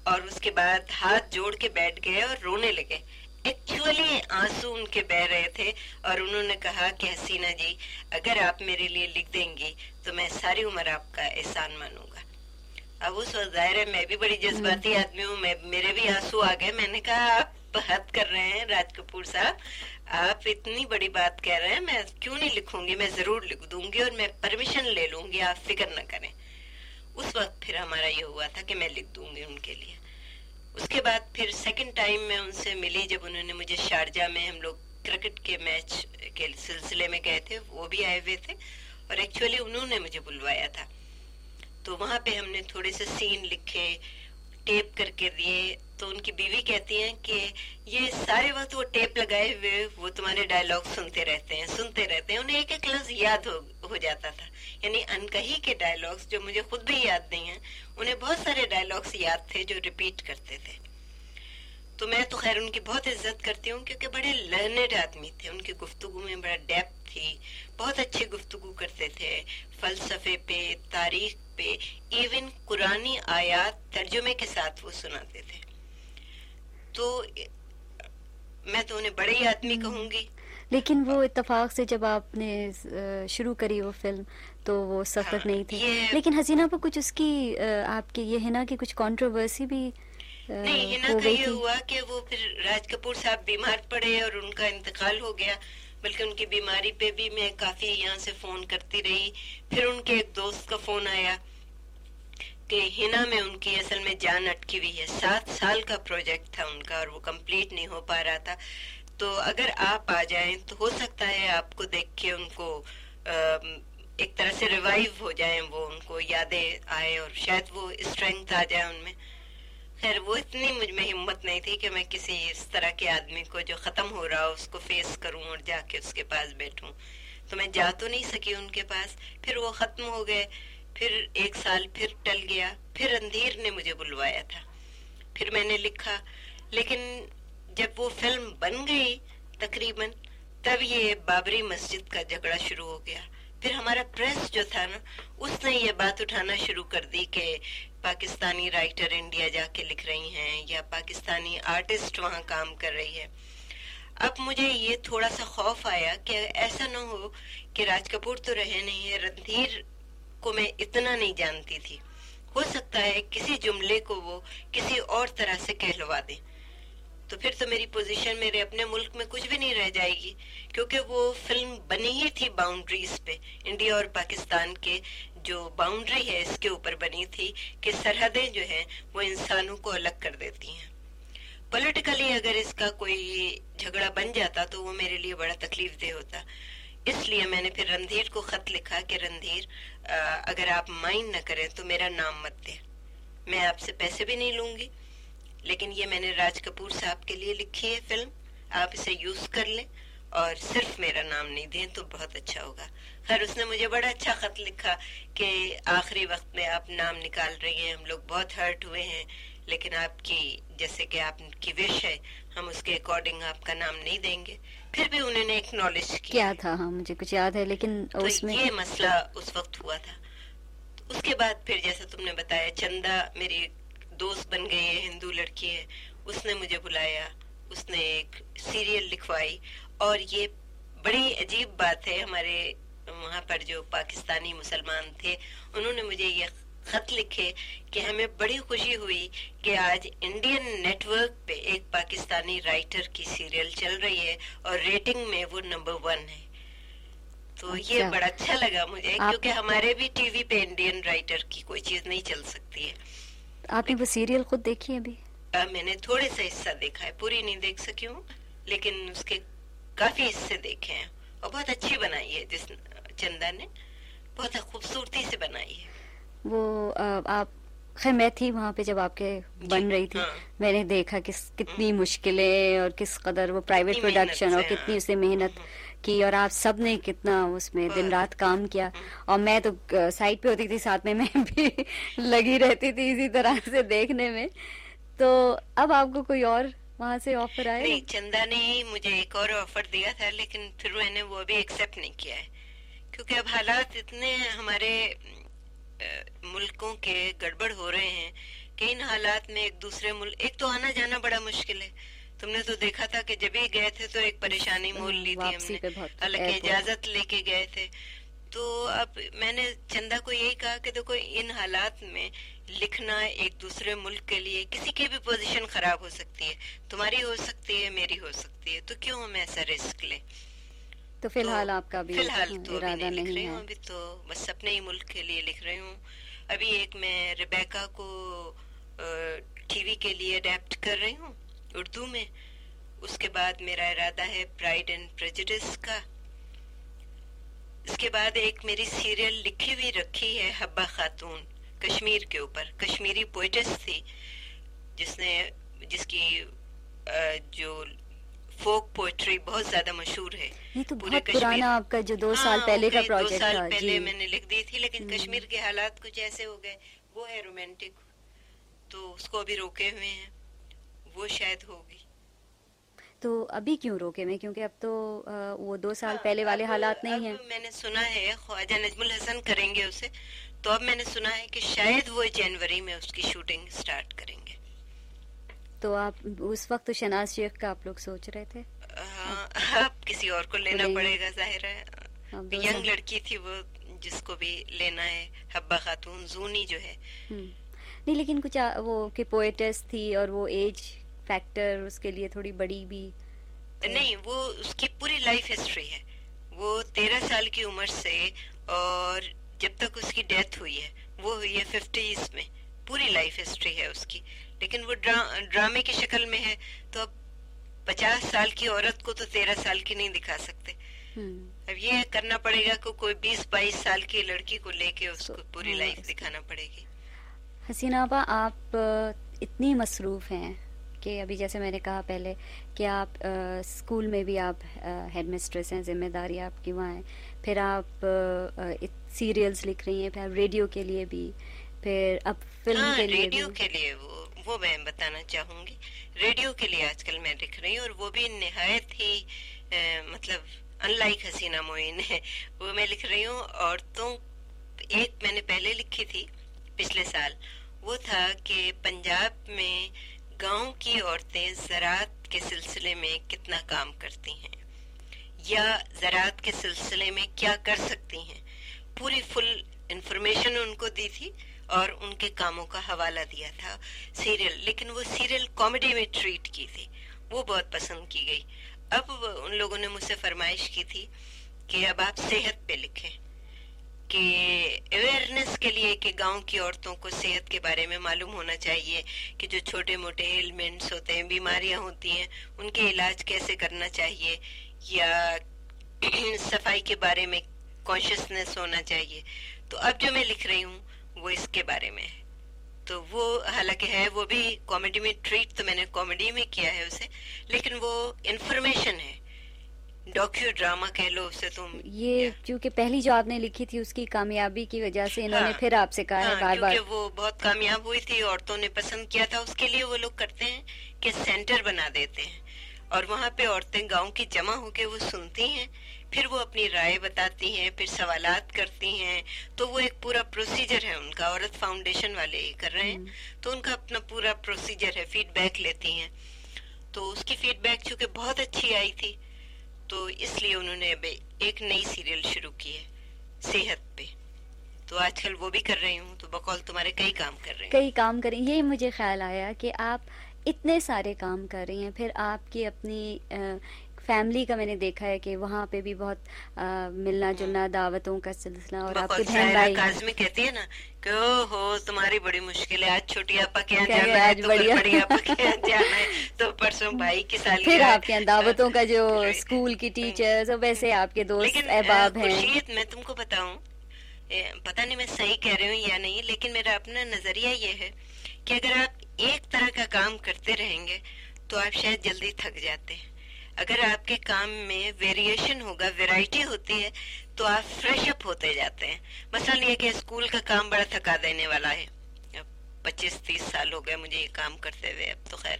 [SPEAKER 2] اور اس کے بعد ہاتھ جوڑ کے بیٹھ گئے اور رونے لگے۔ ایکچولی آنسو ان کے بہ رہے تھے اور انہوں نے کہا کہ، حسینہ جی اگر آپ میرے لیے لکھ دیں گی تو میں ساری عمر آپ کا احسان مانوں گا۔ اب اس وقت ظاہر ہے، میں بھی بڑی جذباتی آدمی ہوں، میں، میرے بھی آنسو آ گئے۔ میں نے کہا آپ حد کر رہے ہیں راج کپور صاحب۔ آپ اتنی بڑی بات کہہ رہے ہیں، میں کیوں نہیں لکھوں گی؟ میں ضرور لکھ دوں گی اور میں پرمیشن لے لوں گی، آپ فکر نہ کریں۔ اس وقت پھر ہمارا یہ ہوا تھا کہ میں لکھ دوں گی ان کے لیے۔ اس کے بعد پھر سیکنڈ ٹائم میں ان سے ملی، جب انہوں نے مجھے شارجہ میں ہم لوگ کرکٹ کے میچ کے سلسلے میں گئے تھے، وہ بھی آئے ہوئے تھے۔ اور ایکچولی انہوں نے مجھے بلوایا تھا۔ تو وہاں پہ ہم نے تھوڑے سے سین لکھے ٹیپ کر کے دیے۔ تو ان کی بیوی کہتی ہیں کہ یہ سارے وقت وہ ٹیپ لگائے ہوئے وہ تمہارے ڈائلوگ سنتے رہتے ہیں، سنتے رہتے ہیں۔ انہیں ایک ایک لفظ یاد ہو ہو جاتا تھا۔ یعنی انکہی کے ڈائلوگس جو مجھے خود بھی یاد نہیں ہیں، انہیں بہت سارے ڈائلوگس یاد تھے جو ریپیٹ کرتے تھے۔ تو میں تو خیر ان کی بہت عزت کرتی ہوں کیونکہ بڑے لرنڈ آدمی تھے۔ ان کی گفتگو میں بڑا ڈیپ تھی۔ بہت اچھی گفتگو کرتے تھے۔ فلسفے پہ، تاریخ پہ ایون قرآن آیات ترجمے کے ساتھ وہ سناتے تھے۔ تو میں تو انہیں بڑے ہی آدمی کہوں گی۔
[SPEAKER 1] لیکن وہ اتفاق سے جب آپ نے شروع کری وہ فلم تو وہ سفر ہاں، نہیں تھی۔ لیکن حسینہ پر کچھ اس کی آپ کے یہ ہے نا کہ کچھ کانٹروورسی بھی
[SPEAKER 2] نہیں ہنا کا یہ ہوا کہ وہ پھر راج کپور صاحب بیمار پڑے اور ان کا انتقال ہو گیا بلکہ ان کی بیماری پہ بھی میں کافی یہاں سے فون کرتی رہی۔ پھر ان کے ایک دوست کا فون آیا۔ کہ ہنا میں ان کی اصل میں جان اٹکی ہوئی ہے۔ سات سال کا پروجیکٹ تھا ان کا اور وہ کمپلیٹ نہیں ہو پا رہا تھا۔ تو اگر آپ آ جائیں تو ہو سکتا ہے آپ کو دیکھ کے ان کو ایک طرح سے ریوائیو ہو جائیں وہ، ان کو یادیں آئے اور شاید وہ اسٹرینگتھ آ جائے ان میں۔ خیر، وہ اتنی مجھ میں ہمت نہیں تھی کہ میں کسی اس طرح کے آدمی کو جو ختم ہو رہا اس کو فیس کروں اور جا کے اس کے پاس بیٹھوں۔ تو میں جا تو نہیں سکی ان کے پاس۔ پھر وہ ختم ہو گئے۔ پھر ایک سال پھر ٹل گیا، پھر اندھیر نے مجھے بلوایا تھا۔ پھر میں نے لکھا، لیکن جب وہ فلم بن گئی تقریباً، تب یہ بابری مسجد کا جھگڑا شروع ہو گیا۔ پھر ہمارا پریس جو تھا نا، اس نے یہ بات اٹھانا شروع کر دی کہ پاکستانی رائٹر انڈیا جا کے لکھ رہی ہیں یا پاکستانی آرٹسٹ وہاں کام کر رہی ہے۔ اب مجھے یہ تھوڑا سا خوف آیا کہ ایسا نہ ہو کہ راج کپور تو رہے نہیں ہے رندھیر کو میں اتنا نہیں جانتی تھی۔ ہو سکتا ہے کسی جملے کو وہ کسی اور طرح سے کہلوا دے۔ تو پھر تو میری پوزیشن میرے اپنے ملک میں کچھ بھی نہیں رہ جائے گی، کیونکہ وہ فلم بنی ہی تھی باؤنڈریز پہ۔ انڈیا اور پاکستان کے جو باؤنڈری ہے، اس کے اوپر بنی تھی کہ سرحدیں جو ہیں، وہ انسانوں کو الگ کر دیتی ہیں۔ پولیٹیکلی اگر اس کا کوئی جھگڑا بن جاتا تو وہ میرے لیے بڑا تکلیف دہ ہوتا۔ اس لیے میں نے پھر رندھیر کو خط لکھا کہ رندھیر اگر آپ مائنڈ نہ کریں تو میرا نام مت دیں۔ میں آپ سے پیسے بھی نہیں لوں گی۔ لیکن یہ میں نے راج کپور صاحب کے لیے لکھی ہے فلم۔ آپ اسے یوز کر لیں۔ اور صرف میرا نام نہیں دیں تو بہت اچھا ہوگا۔ خیر، اس نے مجھے بڑا اچھا خط لکھا کہ آخری وقت میں آپ نام نکال رہی ہیں۔ ہم لوگ بہت ہرٹ ہوئے ہیں۔ لیکن آپ کی، جیسے کہ آپ کی وش ہے، ہم اس کے اکارڈنگ آپ کا نام نہیں دیں گے۔ پھر بھی انہوں نے ایکنالج
[SPEAKER 1] کیا تھا؟ ہاں مجھے کچھ یاد ہے لیکن
[SPEAKER 2] اس میں یہ مسئلہ اس وقت ہوا تھا۔ اس کے بعد پھر جیسا تم نے بتایا چندہ میری دوست بن گئی ہے ہندو لڑکی ہے۔ اس نے مجھے بلایا اس نے ایک سیریل لکھوائی۔ اور یہ بڑی عجیب بات ہے ہمارے وہاں پر جو پاکستانی مسلمان تھے انہوں نے مجھے یہ خط لکھے کہ ہمیں بڑی خوشی ہوئی کہ آج انڈین نیٹ ورک پہ ایک پاکستانی رائٹر کی سیریل چل رہی ہے اور ریٹنگ میں وہ نمبر ون ہے۔ تو یہ اچھا۔ بڑا اچھا لگا مجھے کیونکہ ہمارے بھی ٹی وی پہ انڈین رائٹر کی کوئی چیز نہیں چل سکتی ہے۔
[SPEAKER 1] آپ نے وہ سیریل خود دیکھی ابھی؟
[SPEAKER 2] میں نے تھوڑے سا حصہ دیکھا ہے پوری نہیں دیکھ سکی ہوں لیکن اس کے کافی حصے دیکھے ہیں۔ اور بہت اچھی بنائی ہے جس چندا نے بہت خوبصورتی سے بنائی ہے۔
[SPEAKER 1] وہ آپ خیر میں تھی وہاں پہ جب آپ کے بن رہی تھی ہاں۔ میں نے دیکھا کس کتنی مشکلیں اور کس قدر وہ پرائیویٹ پروڈکشن اور کتنی ہاں۔ اسے محنت کی اور آپ سب نے کتنا اس میں دن رات کام کیا اور میں تو سائٹ پہ ہوتی تھی ساتھ میں میں بھی لگی رہتی تھی اسی طرح سے دیکھنے میں۔ تو اب آپ کو کوئی اور وہاں سے آفر آئے؟
[SPEAKER 2] نہیں چندا نے مجھے ایک اور آفر دیا تھا لیکن پھر میں نے وہ بھی ایکسپٹ نہیں کیا ہے۔ کیونکہ اب حالات اتنے ہمارے ملکوں کے گڑبڑ ہو رہے ہیں کہ ان حالات میں ایک دوسرے ملک ایک تو آنا جانا بڑا مشکل ہے۔ تم نے تو دیکھا تھا کہ جب ہی گئے تھے تو ایک پریشانی مول لی تھی ہم نے۔ حالانکہ اجازت لے کے گئے تھے۔ تو اب میں نے چندہ کو یہی کہا کہ دیکھو ان حالات میں لکھنا ایک دوسرے ملک کے لیے کسی کی بھی پوزیشن خراب ہو سکتی ہے۔ تمہاری ہو سکتی ہے میری ہو سکتی ہے۔ تو کیوں ہم ایسا رسک لیں؟
[SPEAKER 1] تو فی الحال آپ کا
[SPEAKER 2] بھی فی الحال تو ارادہ نہیں رہی ہوں ابھی تو بس اپنے ہی ملک کے لیے لکھ رہی ہوں۔ ابھی ایک میں ریبیکا کو ٹی وی کے لیے اڈیپٹ کر رہی ہوں اردو میں۔ اس کے بعد میرا ارادہ ہے پرائڈ اینڈ پریجڈس کا۔ اس کے بعد ایک میری سیریل لکھی ہوئی رکھی ہے حبا خاتون کشمیر کے اوپر۔ کشمیری پوئٹس تھی جس نے جس کی جو فوک پوئٹری بہت زیادہ مشہور ہے۔
[SPEAKER 1] یہ تو بہت پرانا آپ کا جو دو سال ہاں، پہلے کا پروجیکٹ
[SPEAKER 2] دو سال پہلے جی۔ میں نے لکھ دی تھی لیکن کشمیر کے حالات کچھ ایسے ہو گئے وہ ہے رومانٹک تو اس کو ابھی روکے ہوئے ہیں وہ شاید ہوگی۔
[SPEAKER 1] تو ابھی کیوں روکے میں؟ کیونکہ اب تو وہ دو سال پہلے والے حالات نہیں ہیں۔
[SPEAKER 2] میں نے سنا ہے خواجہ نجم الحسن کریں گے اسے۔ تو اب میں نے سنا ہے کہ شاید وہ جنوری میں اس کی شوٹنگ سٹارٹ کریں گے۔
[SPEAKER 1] تو آپ اس وقت شناز شیخ کا آپ لوگ سوچ رہے تھے؟
[SPEAKER 2] ہاں، اب کسی اور کو لینا پڑے گا ظاہر ہے۔ ینگ لڑکی تھی وہ جس کو بھی لینا ہے حبا خاتون زونی جو ہے۔
[SPEAKER 1] نہیں لیکن کچھ وہ کہ پوئٹس تھی اور وہ ایج فیکٹر اس کے لیے تھوڑی بڑی بھی۔
[SPEAKER 2] نہیں وہ اس کی پوری لائف ہسٹری ہے۔ وہ تیرہ سال کی عمر سے اور جب تک اس کی ڈیتھ ہوئی ہے وہ ہوئی ہے ففٹیز میں۔ پوری لائف ہسٹری ہے اس کی۔ لیکن وہ ڈرامے کی شکل میں ہے تو اب پچاس سال کی عورت کو تو تیرہ سال کی نہیں دکھا سکتے۔ اب یہ کرنا پڑے گا کہ کوئی بیس بائیس سال کی لڑکی کو لے کے اس کو پوری لائف دکھانا پڑے گی۔
[SPEAKER 1] حسینہ با آپ اتنی مصروف ہیں کہ ابھی جیسے میں نے کہا پہلے کہ آپ اسکول میں بھی آپ ہیڈ مسٹریس ہیں ذمہ داری آپ کی وہاں ہیں پھر آپ سیریلز لکھ رہی ہیں پھر ریڈیو کے لیے بھی پھر اب فلم
[SPEAKER 2] ہاں، کے لیے ریڈیو کے لیے وہ وہ میں بتانا چاہوں گی۔ ریڈیو کے لیے آج کل میں لکھ رہی ہوں اور وہ بھی نہایت ہی مطلب ان لائک حسینہ معین ہے۔ وہ میں لکھ رہی ہوں، عورتوں، ایک میں نے پہلے لکھی تھی پچھلے سال۔ وہ تھا کہ پنجاب میں گاؤں کی عورتیں زراعت کے سلسلے میں کتنا کام کرتی ہیں؟ یا زراعت کے سلسلے میں کیا کر سکتی ہیں؟ پوری فل انفارمیشن ان کو دی تھی۔ اور ان کے کاموں کا حوالہ دیا تھا سیریل، لیکن وہ سیریل کامیڈی میں ٹریٹ کی تھی۔ وہ بہت پسند کی گئی۔ اب ان لوگوں نے مجھ سے فرمائش کی تھی کہ اب آپ صحت پہ لکھیں کہ اویئرنیس کے لیے کہ گاؤں کی عورتوں کو صحت کے بارے میں معلوم ہونا چاہیے کہ جو چھوٹے موٹے ایلمنٹس ہوتے ہیں، بیماریاں ہوتی ہیں، ان کے علاج کیسے کرنا چاہیے؟ یا <clears throat> صفائی کے بارے میں کانشیسنیس ہونا چاہیے۔ تو اب جو میں لکھ رہی ہوں وہ اس کے بارے میں۔ ہے تو وہ حالانکہ ہے وہ بھی کامیڈی میں ٹریٹ تو میں نے کامیڈی میں کیا ہے اسے لیکن وہ انفارمیشن ہے۔ ڈاکیو ڈراما کہہ لو اسے تم۔
[SPEAKER 1] یہ کیونکہ پہلی جو آپ نے لکھی تھی اس کی کامیابی کی وجہ سے انہوں نے ہاں۔ پھر آپ سے کہا ہے ہاں، بار بار۔
[SPEAKER 2] وہ بہت کامیاب ہوئی تھی عورتوں نے پسند کیا تھا۔ اس کے لیے وہ لوگ کرتے ہیں کہ سینٹر بنا دیتے ہیں۔ اور وہاں پہ عورتیں گاؤں کی جمع ہو کے وہ سنتی ہیں۔ پھر وہ اپنی رائے بتاتی ہیں پھر سوالات کرتی ہیں۔ تو وہ ایک پورا پروسیجر ہے ان کا عورت فاؤنڈیشن والے کر رہے ہیں۔ تو ان کا اپنا پورا پروسیجر ہے فیڈ بیک لیتی ہیں۔ تو اس کی فیڈ بیک چونکہ بہت اچھی آئی تھی تو اس لیے انہوں نے ایک نئی سیریل شروع کی ہے صحت پہ۔ تو آج کل وہ بھی کر رہی ہوں تو بقول تمہارے کئی کام کر رہے ہیں۔
[SPEAKER 1] کئی کام کریں یہ مجھے خیال آیا کہ آپ اتنے سارے کام کر رہی ہیں پھر آپ کی اپنی فیملی کا میں نے دیکھا ہے کہ وہاں پہ بھی بہت ملنا جلنا دعوتوں کا سلسلہ اور آپ
[SPEAKER 2] کی کہتی ہے نا کہ ہو تمہاری بڑی مشکل ہے آج چھوٹی آپا کیا جانا ہے بڑی آپا کیا <laughs> جانا ہے تو پرسوں بھائی کی سال
[SPEAKER 1] پھر آپ کے دعوتوں کا جو اسکول کی ٹیچرز ویسے آپ کے دوست احباب ہیں۔
[SPEAKER 2] میں تم کو بتاؤں پتہ نہیں میں صحیح کہہ رہی ہوں یا نہیں لیکن میرا اپنا نظریہ یہ ہے کہ اگر آپ ایک طرح کا کام کرتے رہیں گے تو آپ شاید جلدی تھک جاتے ہیں۔ اگر آپ کے کام میں ویریشن ہوگا ویرائٹی ہوتی ہے، تو آپ فریش اپ ہوتے جاتے ہیں۔ مثلا یہ کہ اسکول کا کام بڑا تھکا دینے والا ہے۔ پچیس تیس سال ہو گئے مجھے یہ کام کرتے ہوئے، اب تو خیر،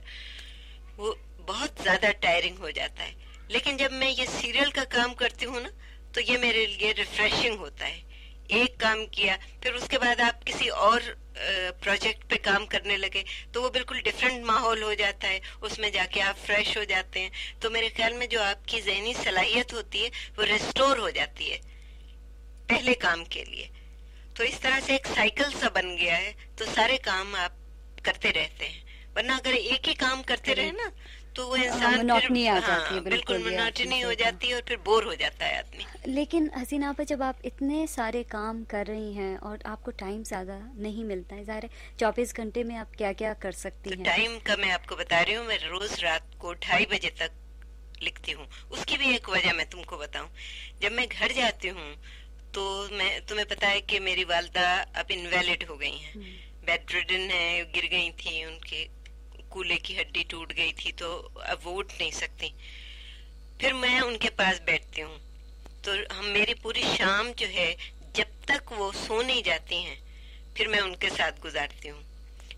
[SPEAKER 2] وہ بہت زیادہ ٹائرنگ ہو جاتا ہے۔ لیکن جب میں یہ سیریل کا کام کرتی ہوں نا، تو یہ میرے لیے ریفریشنگ ہوتا ہے۔ ایک کام کیا، پھر اس کے بعد آپ کسی اور پروجیکٹ پہ کام کرنے لگے، تو وہ بالکل ڈفرینٹ ماحول ہو جاتا ہے، اس میں جا کے آپ فریش ہو جاتے ہیں۔ تو میرے خیال میں جو آپ کی ذہنی صلاحیت ہوتی ہے، وہ ریسٹور ہو جاتی ہے، پہلے کام کے لیے۔ تو اس طرح سے ایک سائیکل سا بن گیا ہے، تو سارے کام آپ کرتے رہتے ہیں۔ ورنہ اگر ایک ہی کام کرتے رہے نا تو وہ انسان ہاں، بالکل مناٹنی ہو جاتی ہے اور پھر بور ہو جاتا ہے آدمی۔
[SPEAKER 1] لیکن حسینہ پہ جب آپ اتنے سارے کام کر رہی ہیں اور آپ کو ٹائم زیادہ نہیں ملتا ہے ظاہر ہے چوبیس گھنٹے میں آپ کیا کیا کر سکتی ہیں؟
[SPEAKER 2] ٹائم کا میں آپ کو بتا رہی ہوں میں روز رات کو ڈھائی بجے تک لکھتی ہوں۔ اس کی بھی ایک وجہ میں تم کو بتاؤں۔ جب میں گھر جاتی ہوں تو میں تمہیں پتا ہے کہ میری والدہ اب انویلڈ ہو گئی ہیں۔ بیڈ ریڈن ہے گر گئی تھی ان کے۔ کولے کی ہڈی ٹوٹ گئی تھی تو اب وہ اٹھ نہیں سکتی۔ پھر میں ان کے پاس بیٹھتی ہوں۔ تو ہم میری پوری شام جو ہے جب تک وہ سو نہیں جاتی ہیں، پھر میں ان کے ساتھ گزارتی ہوں۔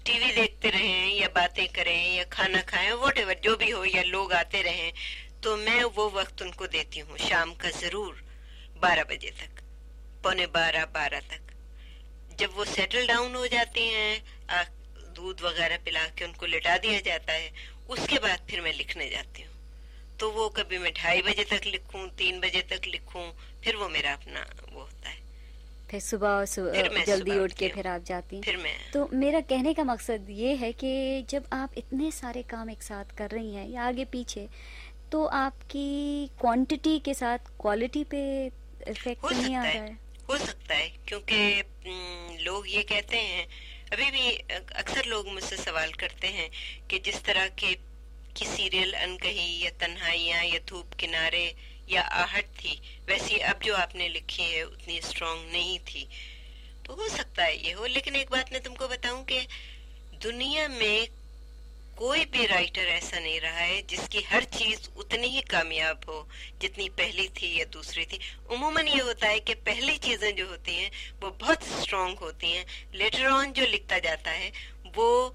[SPEAKER 2] ٹی وی دیکھتے رہیں یا باتیں کریں یا کھانا کھائیں واٹ ایور جو بھی ہو یا لوگ آتے رہیں، تو میں وہ وقت ان کو دیتی ہوں، شام کا ضرور بارہ بجے تک، پونے بارہ بارہ تک۔ جب وہ سیٹل ڈاؤن ہو جاتی ہیں دودھ وغیرہ پلا کے ان کو لٹا دیا جاتا ہے اس کے بعد پھر میں لکھنے جاتی ہوں۔ تو وہ کبھی میں ڈھائی بجے تک لکھوں تین بجے تک لکھوں پھر وہ میرا اپنا وہ ہوتا ہے۔
[SPEAKER 1] پھر صبح جلدی اٹھ کے پھر آپ جاتی ہیں۔ تو میرا کہنے کا مقصد یہ ہے کہ جب آپ اتنے سارے کام ایک ساتھ کر رہی ہیں یا آگے پیچھے تو آپ کی کوانٹٹی کے ساتھ کوالٹی پہ افیکٹ نہیں آ رہا ہے۔
[SPEAKER 2] ہو سکتا ہے کیونکہ لوگ یہ کہتے ہیں ابھی بھی اکثر لوگ مجھ سے سوال کرتے ہیں کہ جس طرح کے کی سیریل انکہی یا تنہائیاں یا دھوپ کنارے یا آہٹ تھی، ویسی اب جو آپ نے لکھی ہے اتنی اسٹرانگ نہیں تھی۔ تو ہو سکتا ہے یہ ہو، لیکن ایک بات میں تم کو بتاؤں کہ دنیا میں کوئی بھی رائٹر ایسا نہیں رہا ہے جس کی ہر چیز اتنی ہی کامیاب ہو جتنی پہلی تھی یا دوسری تھی۔ عموماً یہ ہوتا ہے کہ پہلی چیزیں جو ہوتی ہیں وہ بہت اسٹرانگ ہوتی ہیں۔ لیٹر آن جو لکھتا جاتا ہے وہ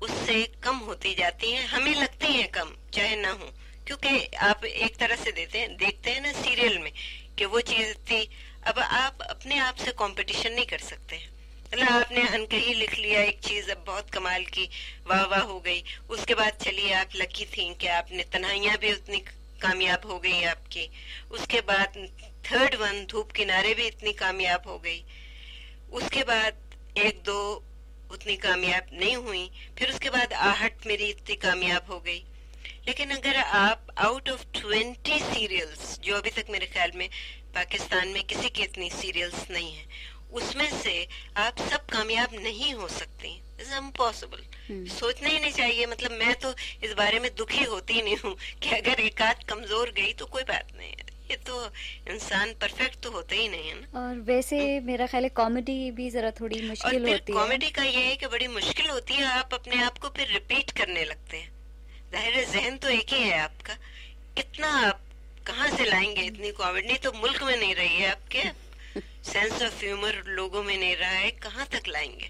[SPEAKER 2] اس سے کم ہوتی جاتی ہیں۔ ہمیں لگتی ہیں کم، چاہے نہ ہو کیونکہ آپ ایک طرح سے دیتے ہیں، دیکھتے ہیں نا سیریل میں کہ وہ چیز تھی۔ اب آپ اپنے آپ سے کمپٹیشن نہیں کر سکتے۔ اللہ آپ نے انکہی لکھ لیا، ایک چیز اب بہت کمال کی، واہ واہ ہو گئی۔ اس کے بعد چلیے آپ لکی تھیں کہ آپ نے تنہائیاں بھی اتنی کامیاب ہو گئی آپ کی۔ اس کے بعد تھرڈ ون، دھوپ کنارے بھی اتنی کامیاب ہو گئی۔ اس کے بعد ایک دو اتنی کامیاب نہیں ہوئی پھر اس کے بعد آہٹ میری اتنی کامیاب ہو گئی۔ لیکن اگر آپ آؤٹ آف ٹوینٹی سیریلز جو ابھی تک میرے خیال میں پاکستان میں کسی کی اتنی سیریلز نہیں ہیں اس میں سے آپ سب کامیاب نہیں ہو سکتی امپاسبل سوچنا ہی نہیں چاہیے۔ مطلب میں تو اس بارے میں دکھی ہوتی نہیں ہوں کہ اگر ایک آدھ کمزور گئی تو کوئی بات نہیں۔ ہے یہ تو انسان پرفیکٹ تو ہوتا ہی نہیں ہے نا۔
[SPEAKER 1] اور ویسے میرا خیال ہے کامیڈی بھی ذرا تھوڑی مشکل ہوتی
[SPEAKER 2] ہے۔ کامیڈی کا یہ ہے کہ بڑی مشکل ہوتی ہے۔ آپ اپنے آپ کو پھر ریپیٹ کرنے لگتے ہیں۔ ظاہر ذہن تو ایک ہی ہے آپ کا۔ کتنا آپ کہاں سے لائیں گے؟ اتنی کامیڈی تو ملک میں نہیں رہی ہے آپ کے۔ سینس آف ہیومر لوگوں میں نہیں رہا ہے کہاں تک لائیں گے؟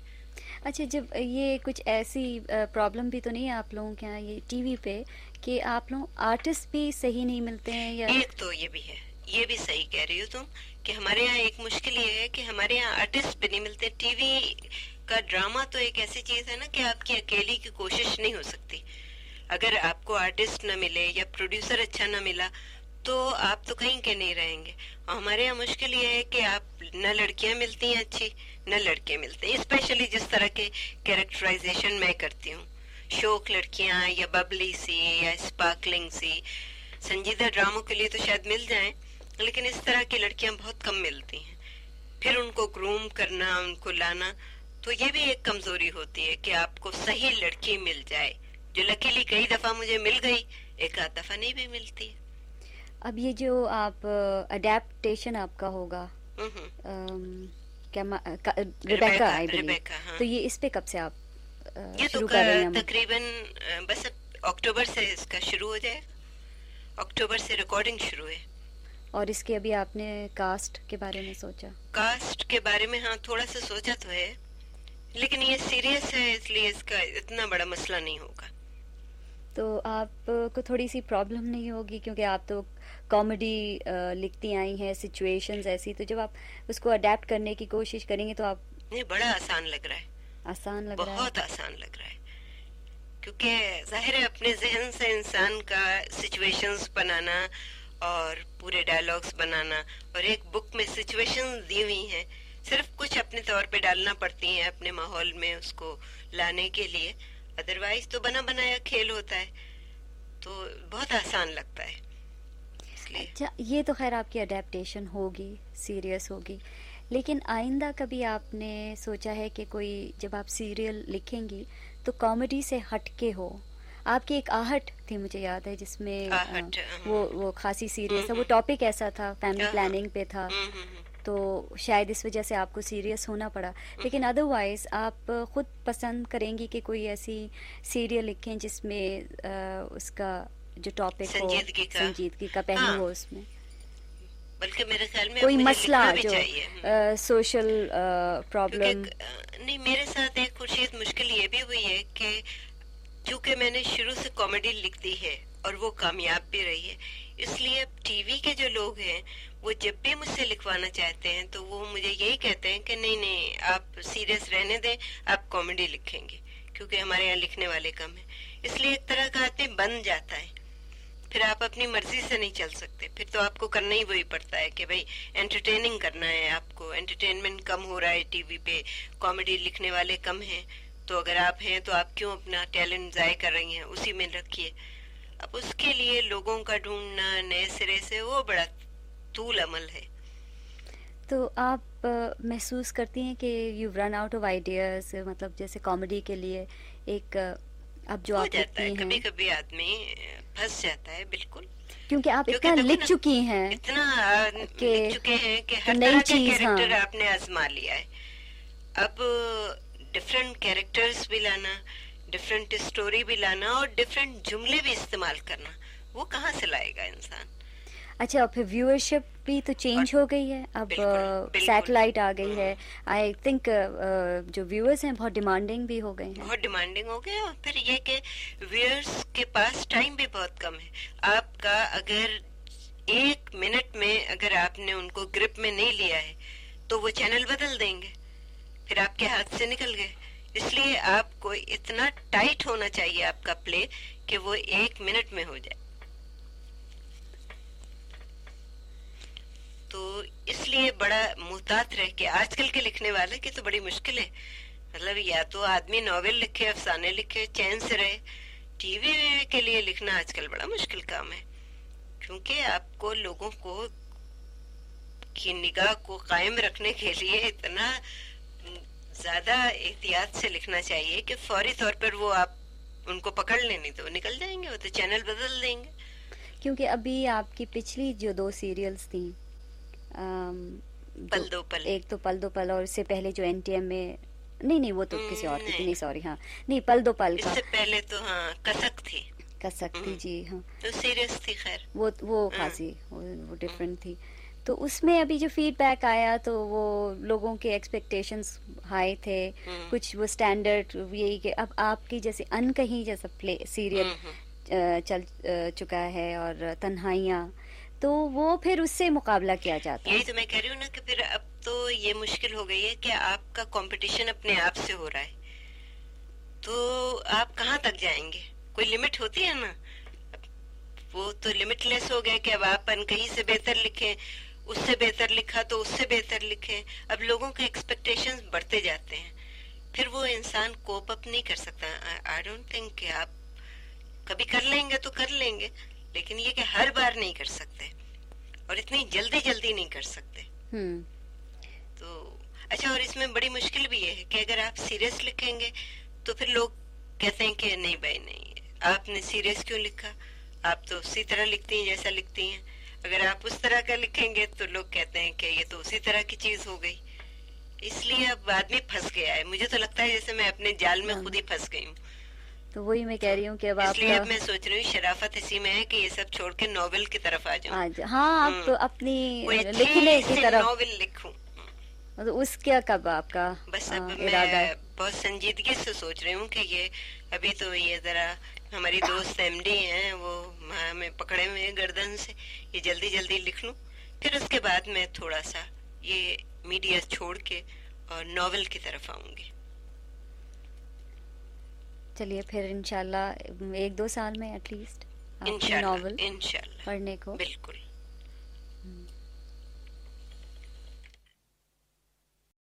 [SPEAKER 1] اچھا جب یہ کچھ ایسی پرابلم بھی تو نہیں ہے آپ لوگوں کے یہاں یہ ٹی وی پہ کہ آپ لوگ آرٹسٹ بھی صحیح نہیں ملتے ہیں یا
[SPEAKER 2] ایک تو یہ بھی ہے یہ بھی صحیح کہہ رہی ہو تم کہ ہمارے یہاں ایک مشکل یہ ہے کہ ہمارے یہاں آرٹسٹ بھی نہیں ملتے۔ ٹی وی کا ڈرامہ تو ایک ایسی چیز ہے نا کہ آپ کی اکیلی کی کوشش نہیں ہو سکتی۔ اگر آپ کو آرٹسٹ نہ ملے یا پروڈیوسر اچھا نہ ملا تو آپ تو کہیں کے نہیں رہیں گے۔ اور ہمارے یہاں مشکل یہ ہے کہ آپ نہ لڑکیاں ملتی ہیں اچھی، نہ لڑکے ملتے ہیں۔ اسپیشلی جس طرح کے کیریکٹرائزیشن میں کرتی ہوں۔ شوق لڑکیاں یا ببلی سی یا اسپارکلنگ سی۔ سنجیدہ ڈراموں کے لیے تو شاید مل جائیں، لیکن اس طرح کی لڑکیاں بہت کم ملتی ہیں۔ پھر ان کو گروم کرنا، ان کو لانا تو یہ بھی ایک کمزوری ہوتی ہے کہ آپ کو صحیح لڑکی مل جائے۔ جو لکیلی کئی دفعہ مجھے مل گئی، ایک آدھ دفعہ نہیں بھی ملتی۔
[SPEAKER 1] اب یہ جو آپ اڈیپٹیشن آپ کا ہوگا تو یہ اس پہ کب سے آپ
[SPEAKER 2] شروع کر رہے ہیں تقریباً بس اکتوبر سے اس کا شروع ہو جائے۔ اکتوبر سے ریکارڈنگ شروع ہے۔
[SPEAKER 1] اور اس کے ابھی آپ نے کاسٹ کے بارے میں سوچا؟
[SPEAKER 2] کاسٹ کے بارے میں ہاں تھوڑا سا سوچا تو ہے۔ لیکن یہ سیریس ہے اس لیے اس کا اتنا بڑا مسئلہ نہیں ہوگا۔
[SPEAKER 1] تو آپ کو تھوڑی سی پرابلم نہیں ہوگی؟ کیونکہ آپ تو کامیڈی لکھتی آئی ہیں سچویشنز ایسی تو جب آپ اس کو اڈیپٹ کرنے کی کوشش کریں گے تو آپ
[SPEAKER 2] نہیں بڑا آسان لگ رہا ہے۔
[SPEAKER 1] آسان لگ رہا
[SPEAKER 2] ہے۔ بہت آسان لگ رہا ہے۔ کیونکہ ظاہر ہے اپنے ذہن سے انسان کا سچویشنز بنانا اور پورے ڈائلاگس بنانا اور ایک بک میں سچویشن دی ہوئی ہیں صرف کچھ اپنے طور پہ ڈالنا پڑتی ہیں اپنے ماحول میں اس کو لانے کے لیے۔ ادروائز تو بنا بنایا کھیل ہوتا ہے۔ تو بہت آسان لگتا ہے۔
[SPEAKER 1] اچھا یہ تو خیر آپ کی اڈیپٹیشن ہوگی سیریس ہوگی۔ لیکن آئندہ کبھی آپ نے سوچا ہے کہ کوئی جب آپ سیریل لکھیں گی تو کامیڈی سے ہٹ کے ہو۔ آپ کی ایک آہٹ تھی مجھے یاد ہے جس میں وہ وہ خاصی سیریس ہے وہ ٹاپک ایسا تھا فیملی پلاننگ پہ تھا۔ تو شاید اس وجہ سے آپ کو سیریس ہونا پڑا۔ لیکن ادروائز آپ خود پسند کریں گی کہ کوئی ایسی سیریل لکھیں جس میں اس کا جو ٹاپک ہو سنجیدگی کا۔ پہلو ہاں۔ ہو اس میں۔
[SPEAKER 2] بلکہ میرے خیال میں
[SPEAKER 1] کوئی مسئلہ جو سوشل پرابلم
[SPEAKER 2] نہیں میرے ساتھ ایک خورشید مشکل یہ بھی ہوئی ہے کہ چونکہ میں نے شروع سے کامیڈی لکھ دی ہے اور وہ کامیاب بھی رہی ہے اس لیے اب ٹی وی کے جو لوگ ہیں وہ جب بھی مجھ سے لکھوانا چاہتے ہیں تو وہ مجھے یہی کہتے ہیں کہ نہیں نہیں آپ سیریس رہنے دیں آپ کامیڈی لکھیں گے کیونکہ ہمارے یہاں لکھنے والے کم ہیں۔ اس لیے ایک طرح کا آدمی بن جاتا ہے۔ پھر آپ اپنی مرضی سے نہیں چل سکتے۔ پھر تو آپ کو کرنا ہی وہی پڑتا ہے کہ بھائی انٹرٹیننگ کرنا ہے آپ کو۔ انٹرٹینمنٹ کم ہو رہا ہے ٹی وی پہ کامیڈی لکھنے والے کم ہیں۔ تو اگر آپ ہیں تو آپ کیوں اپنا ٹیلنٹ ضائع کر رہی ہیں؟ اسی میں رکھیے۔ اب اس کے لیے لوگوں کا ڈھونڈنا، نئے سرے سے، وہ بڑا طول عمل ہے۔
[SPEAKER 1] تو آپ محسوس کرتی ہیں کہ you run out of ideas مطلب جیسے کامیڈی کے لیے ایک اب جو آپ
[SPEAKER 2] جاتا ہے کبھی کبھی آدمی پھنس جاتا ہے بالکل۔
[SPEAKER 1] کیونکہ آپ اتنا لکھ چکی ہیں
[SPEAKER 2] اتنا لکھ چکے ہیں کہ ہر طرح کا کیریکٹر آپ نے آزما لیا ہے۔ اب ڈفرینٹ کیریکٹرز بھی لانا ڈفرینٹ اسٹوری بھی لانا اور ڈفرینٹ جملے بھی استعمال کرنا وہ کہاں سے لائے گا انسان؟
[SPEAKER 1] اچھا پھر ویورشپ بھی تو چینج ہو گئی ہے اب سیٹلائٹ آ گئی ہے۔ آئی تھنک جو ویورز ہیں بہت ڈیمانڈنگ بھی ہو گئے ہیں۔
[SPEAKER 2] بہت ڈیمانڈنگ ہو گئے اور پھر یہ کہ ویورز کے پاس ٹائم بھی بہت کم ہے۔ آپ کا اگر ایک منٹ میں اگر آپ نے ان کو گرپ میں نہیں لیا ہے تو وہ چینل بدل دیں گے۔ پھر آپ کے ہاتھ سے نکل گئے۔ اس لیے آپ کو اتنا ٹائٹ ہونا چاہیے آپ کا پلے کہ وہ ایک منٹ میں ہو جائے۔ تو اس لیے بڑا محتاط رہ کے آج کل کے لکھنے والے کی تو بڑی مشکل ہے۔ مطلب یا تو آدمی ناول لکھے، افسانے لکھے، چین سے رہے۔ ٹی وی کے لیے لکھنا آج کل بڑا مشکل کام ہے۔ کیونکہ آپ کو لوگوں کو کی نگاہ کو قائم رکھنے کے لیے اتنا زیادہ احتیاط سے لکھنا چاہیے کہ فوری طور پر وہ آپ ان کو پکڑ لیں، نہیں تو وہ نکل جائیں گے، وہ تو چینل بدل دیں گے۔
[SPEAKER 1] کیونکہ ابھی آپ کی پچھلی جو دو سیریلز تھیں
[SPEAKER 2] پل دو پل۔
[SPEAKER 1] ایک تو پل دو پل اور اس سے پہلے جو این ٹی ایم میں نہیں نہیں وہ تو کسی اور کی نہیں۔ سوری ہاں۔ نہیں پل دو پل
[SPEAKER 2] کا۔ پہلے تو ہاں کسک تھی۔
[SPEAKER 1] کسک تھی جی ہاں۔
[SPEAKER 2] سیریس تھی خیر۔
[SPEAKER 1] وہ وہ خاصی وہ ڈفرینٹ تھی۔ تو اس میں ابھی جو فیڈ بیک آیا تو وہ لوگوں کے ایکسپیکٹیشنس ہائی تھے۔ کچھ وہ اسٹینڈرڈ یہی کہ اب آپ کی جیسے ان کہیں جیسا پلے سیریل چل چکا ہے اور تنہائیاں تو وہ پھر اس سے مقابلہ کیا جاتا
[SPEAKER 2] ہے؟ یہی تو میں کہہ رہی ہوں نا کہ پھر اب تو یہ مشکل ہو گئی ہے کہ آپ کا کمپٹیشن اپنے آپ سے ہو رہا ہے۔ تو آپ کہاں تک جائیں گے؟ کوئی لمٹ ہوتی ہے نا؟ وہ تو لمٹ لیس ہو گیا کہ اب آپ ان کہیں سے بہتر لکھیں، اس سے بہتر لکھا تو اس سے بہتر لکھیں۔ اب لوگوں کے ایکسپیکٹیشن بڑھتے جاتے ہیں۔ پھر وہ انسان کوپ اپ نہیں کر سکتا۔ آئی ڈونٹ تھنک کہ آپ کبھی کر لیں گے تو کر لیں گے۔ لیکن یہ کہ ہر بار نہیں کر سکتے اور اتنی جلدی جلدی نہیں کر سکتے۔ تو اچھا اور اس میں بڑی مشکل بھی یہ ہے کہ اگر آپ سیریس لکھیں گے تو پھر لوگ کہتے ہیں کہ نہیں بھائی نہیں۔ آپ نے سیریس کیوں لکھا؟ آپ تو اسی طرح لکھتی ہیں جیسا لکھتی ہیں۔ اگر آپ اس طرح کا لکھیں گے تو لوگ کہتے ہیں کہ یہ تو اسی طرح کی چیز ہو گئی۔ اس لیے اب آدمی پھنس گیا ہے۔ مجھے تو لگتا ہے جیسے میں اپنے جال میں ہاں۔ خود ہی پھنس گئی ہوں۔
[SPEAKER 1] تو وہی میں کہہ رہی ہوں کہ اب
[SPEAKER 2] آپ اب میں سوچ رہی ہوں شرافت اسی میں ہے کہ یہ سب چھوڑ کے ناول کی طرف آ جاؤں۔
[SPEAKER 1] ہاں آپ اپنی لکھنے کی <laughs> طرف
[SPEAKER 2] ناول لکھوں۔
[SPEAKER 1] اس کیا کب آپ کا
[SPEAKER 2] بس اب میں بہت سنجیدگی سے سوچ رہی ہوں کہ یہ ابھی تو یہ ذرا ہماری دوست ایم ڈی ہیں وہ ہمیں پکڑے ہوئے گردن سے۔ یہ جلدی جلدی لکھ لوں۔ پھر اس کے بعد میں تھوڑا سا یہ میڈیا چھوڑ کے اور ناول کی طرف آؤں گی۔
[SPEAKER 1] چلیے پھر انشاءاللہ ایک دو سال میں ایٹ لیسٹ ناول پڑھنے کو۔
[SPEAKER 2] بالکل۔